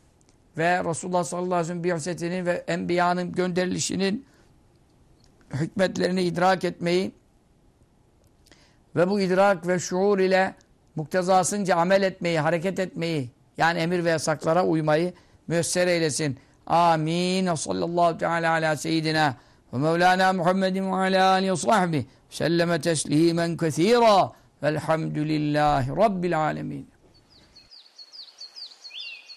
ve Resulullah sallallahu aleyhi ve sellem bi'setinin ve enbiyanın gönderilişinin hikmetlerini idrak etmeyi ve bu idrak ve şuur ile muktezasınca amel etmeyi, hareket etmeyi yani emir ve yasaklara uymayı müyesser eylesin. Amin. Sallallahu teala ala seyyidina ve mevlana Muhammedin ve ala alihi ve sahbihi selleme teslimen kethira velhamdülillahi rabbil alemin.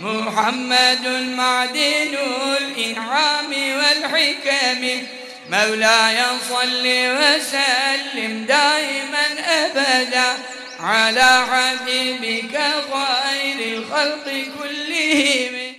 محمد معدن الإنعام والحكم. مولاي صل وسلم دائما أبدا على حبيبك خير الخلق كلهم.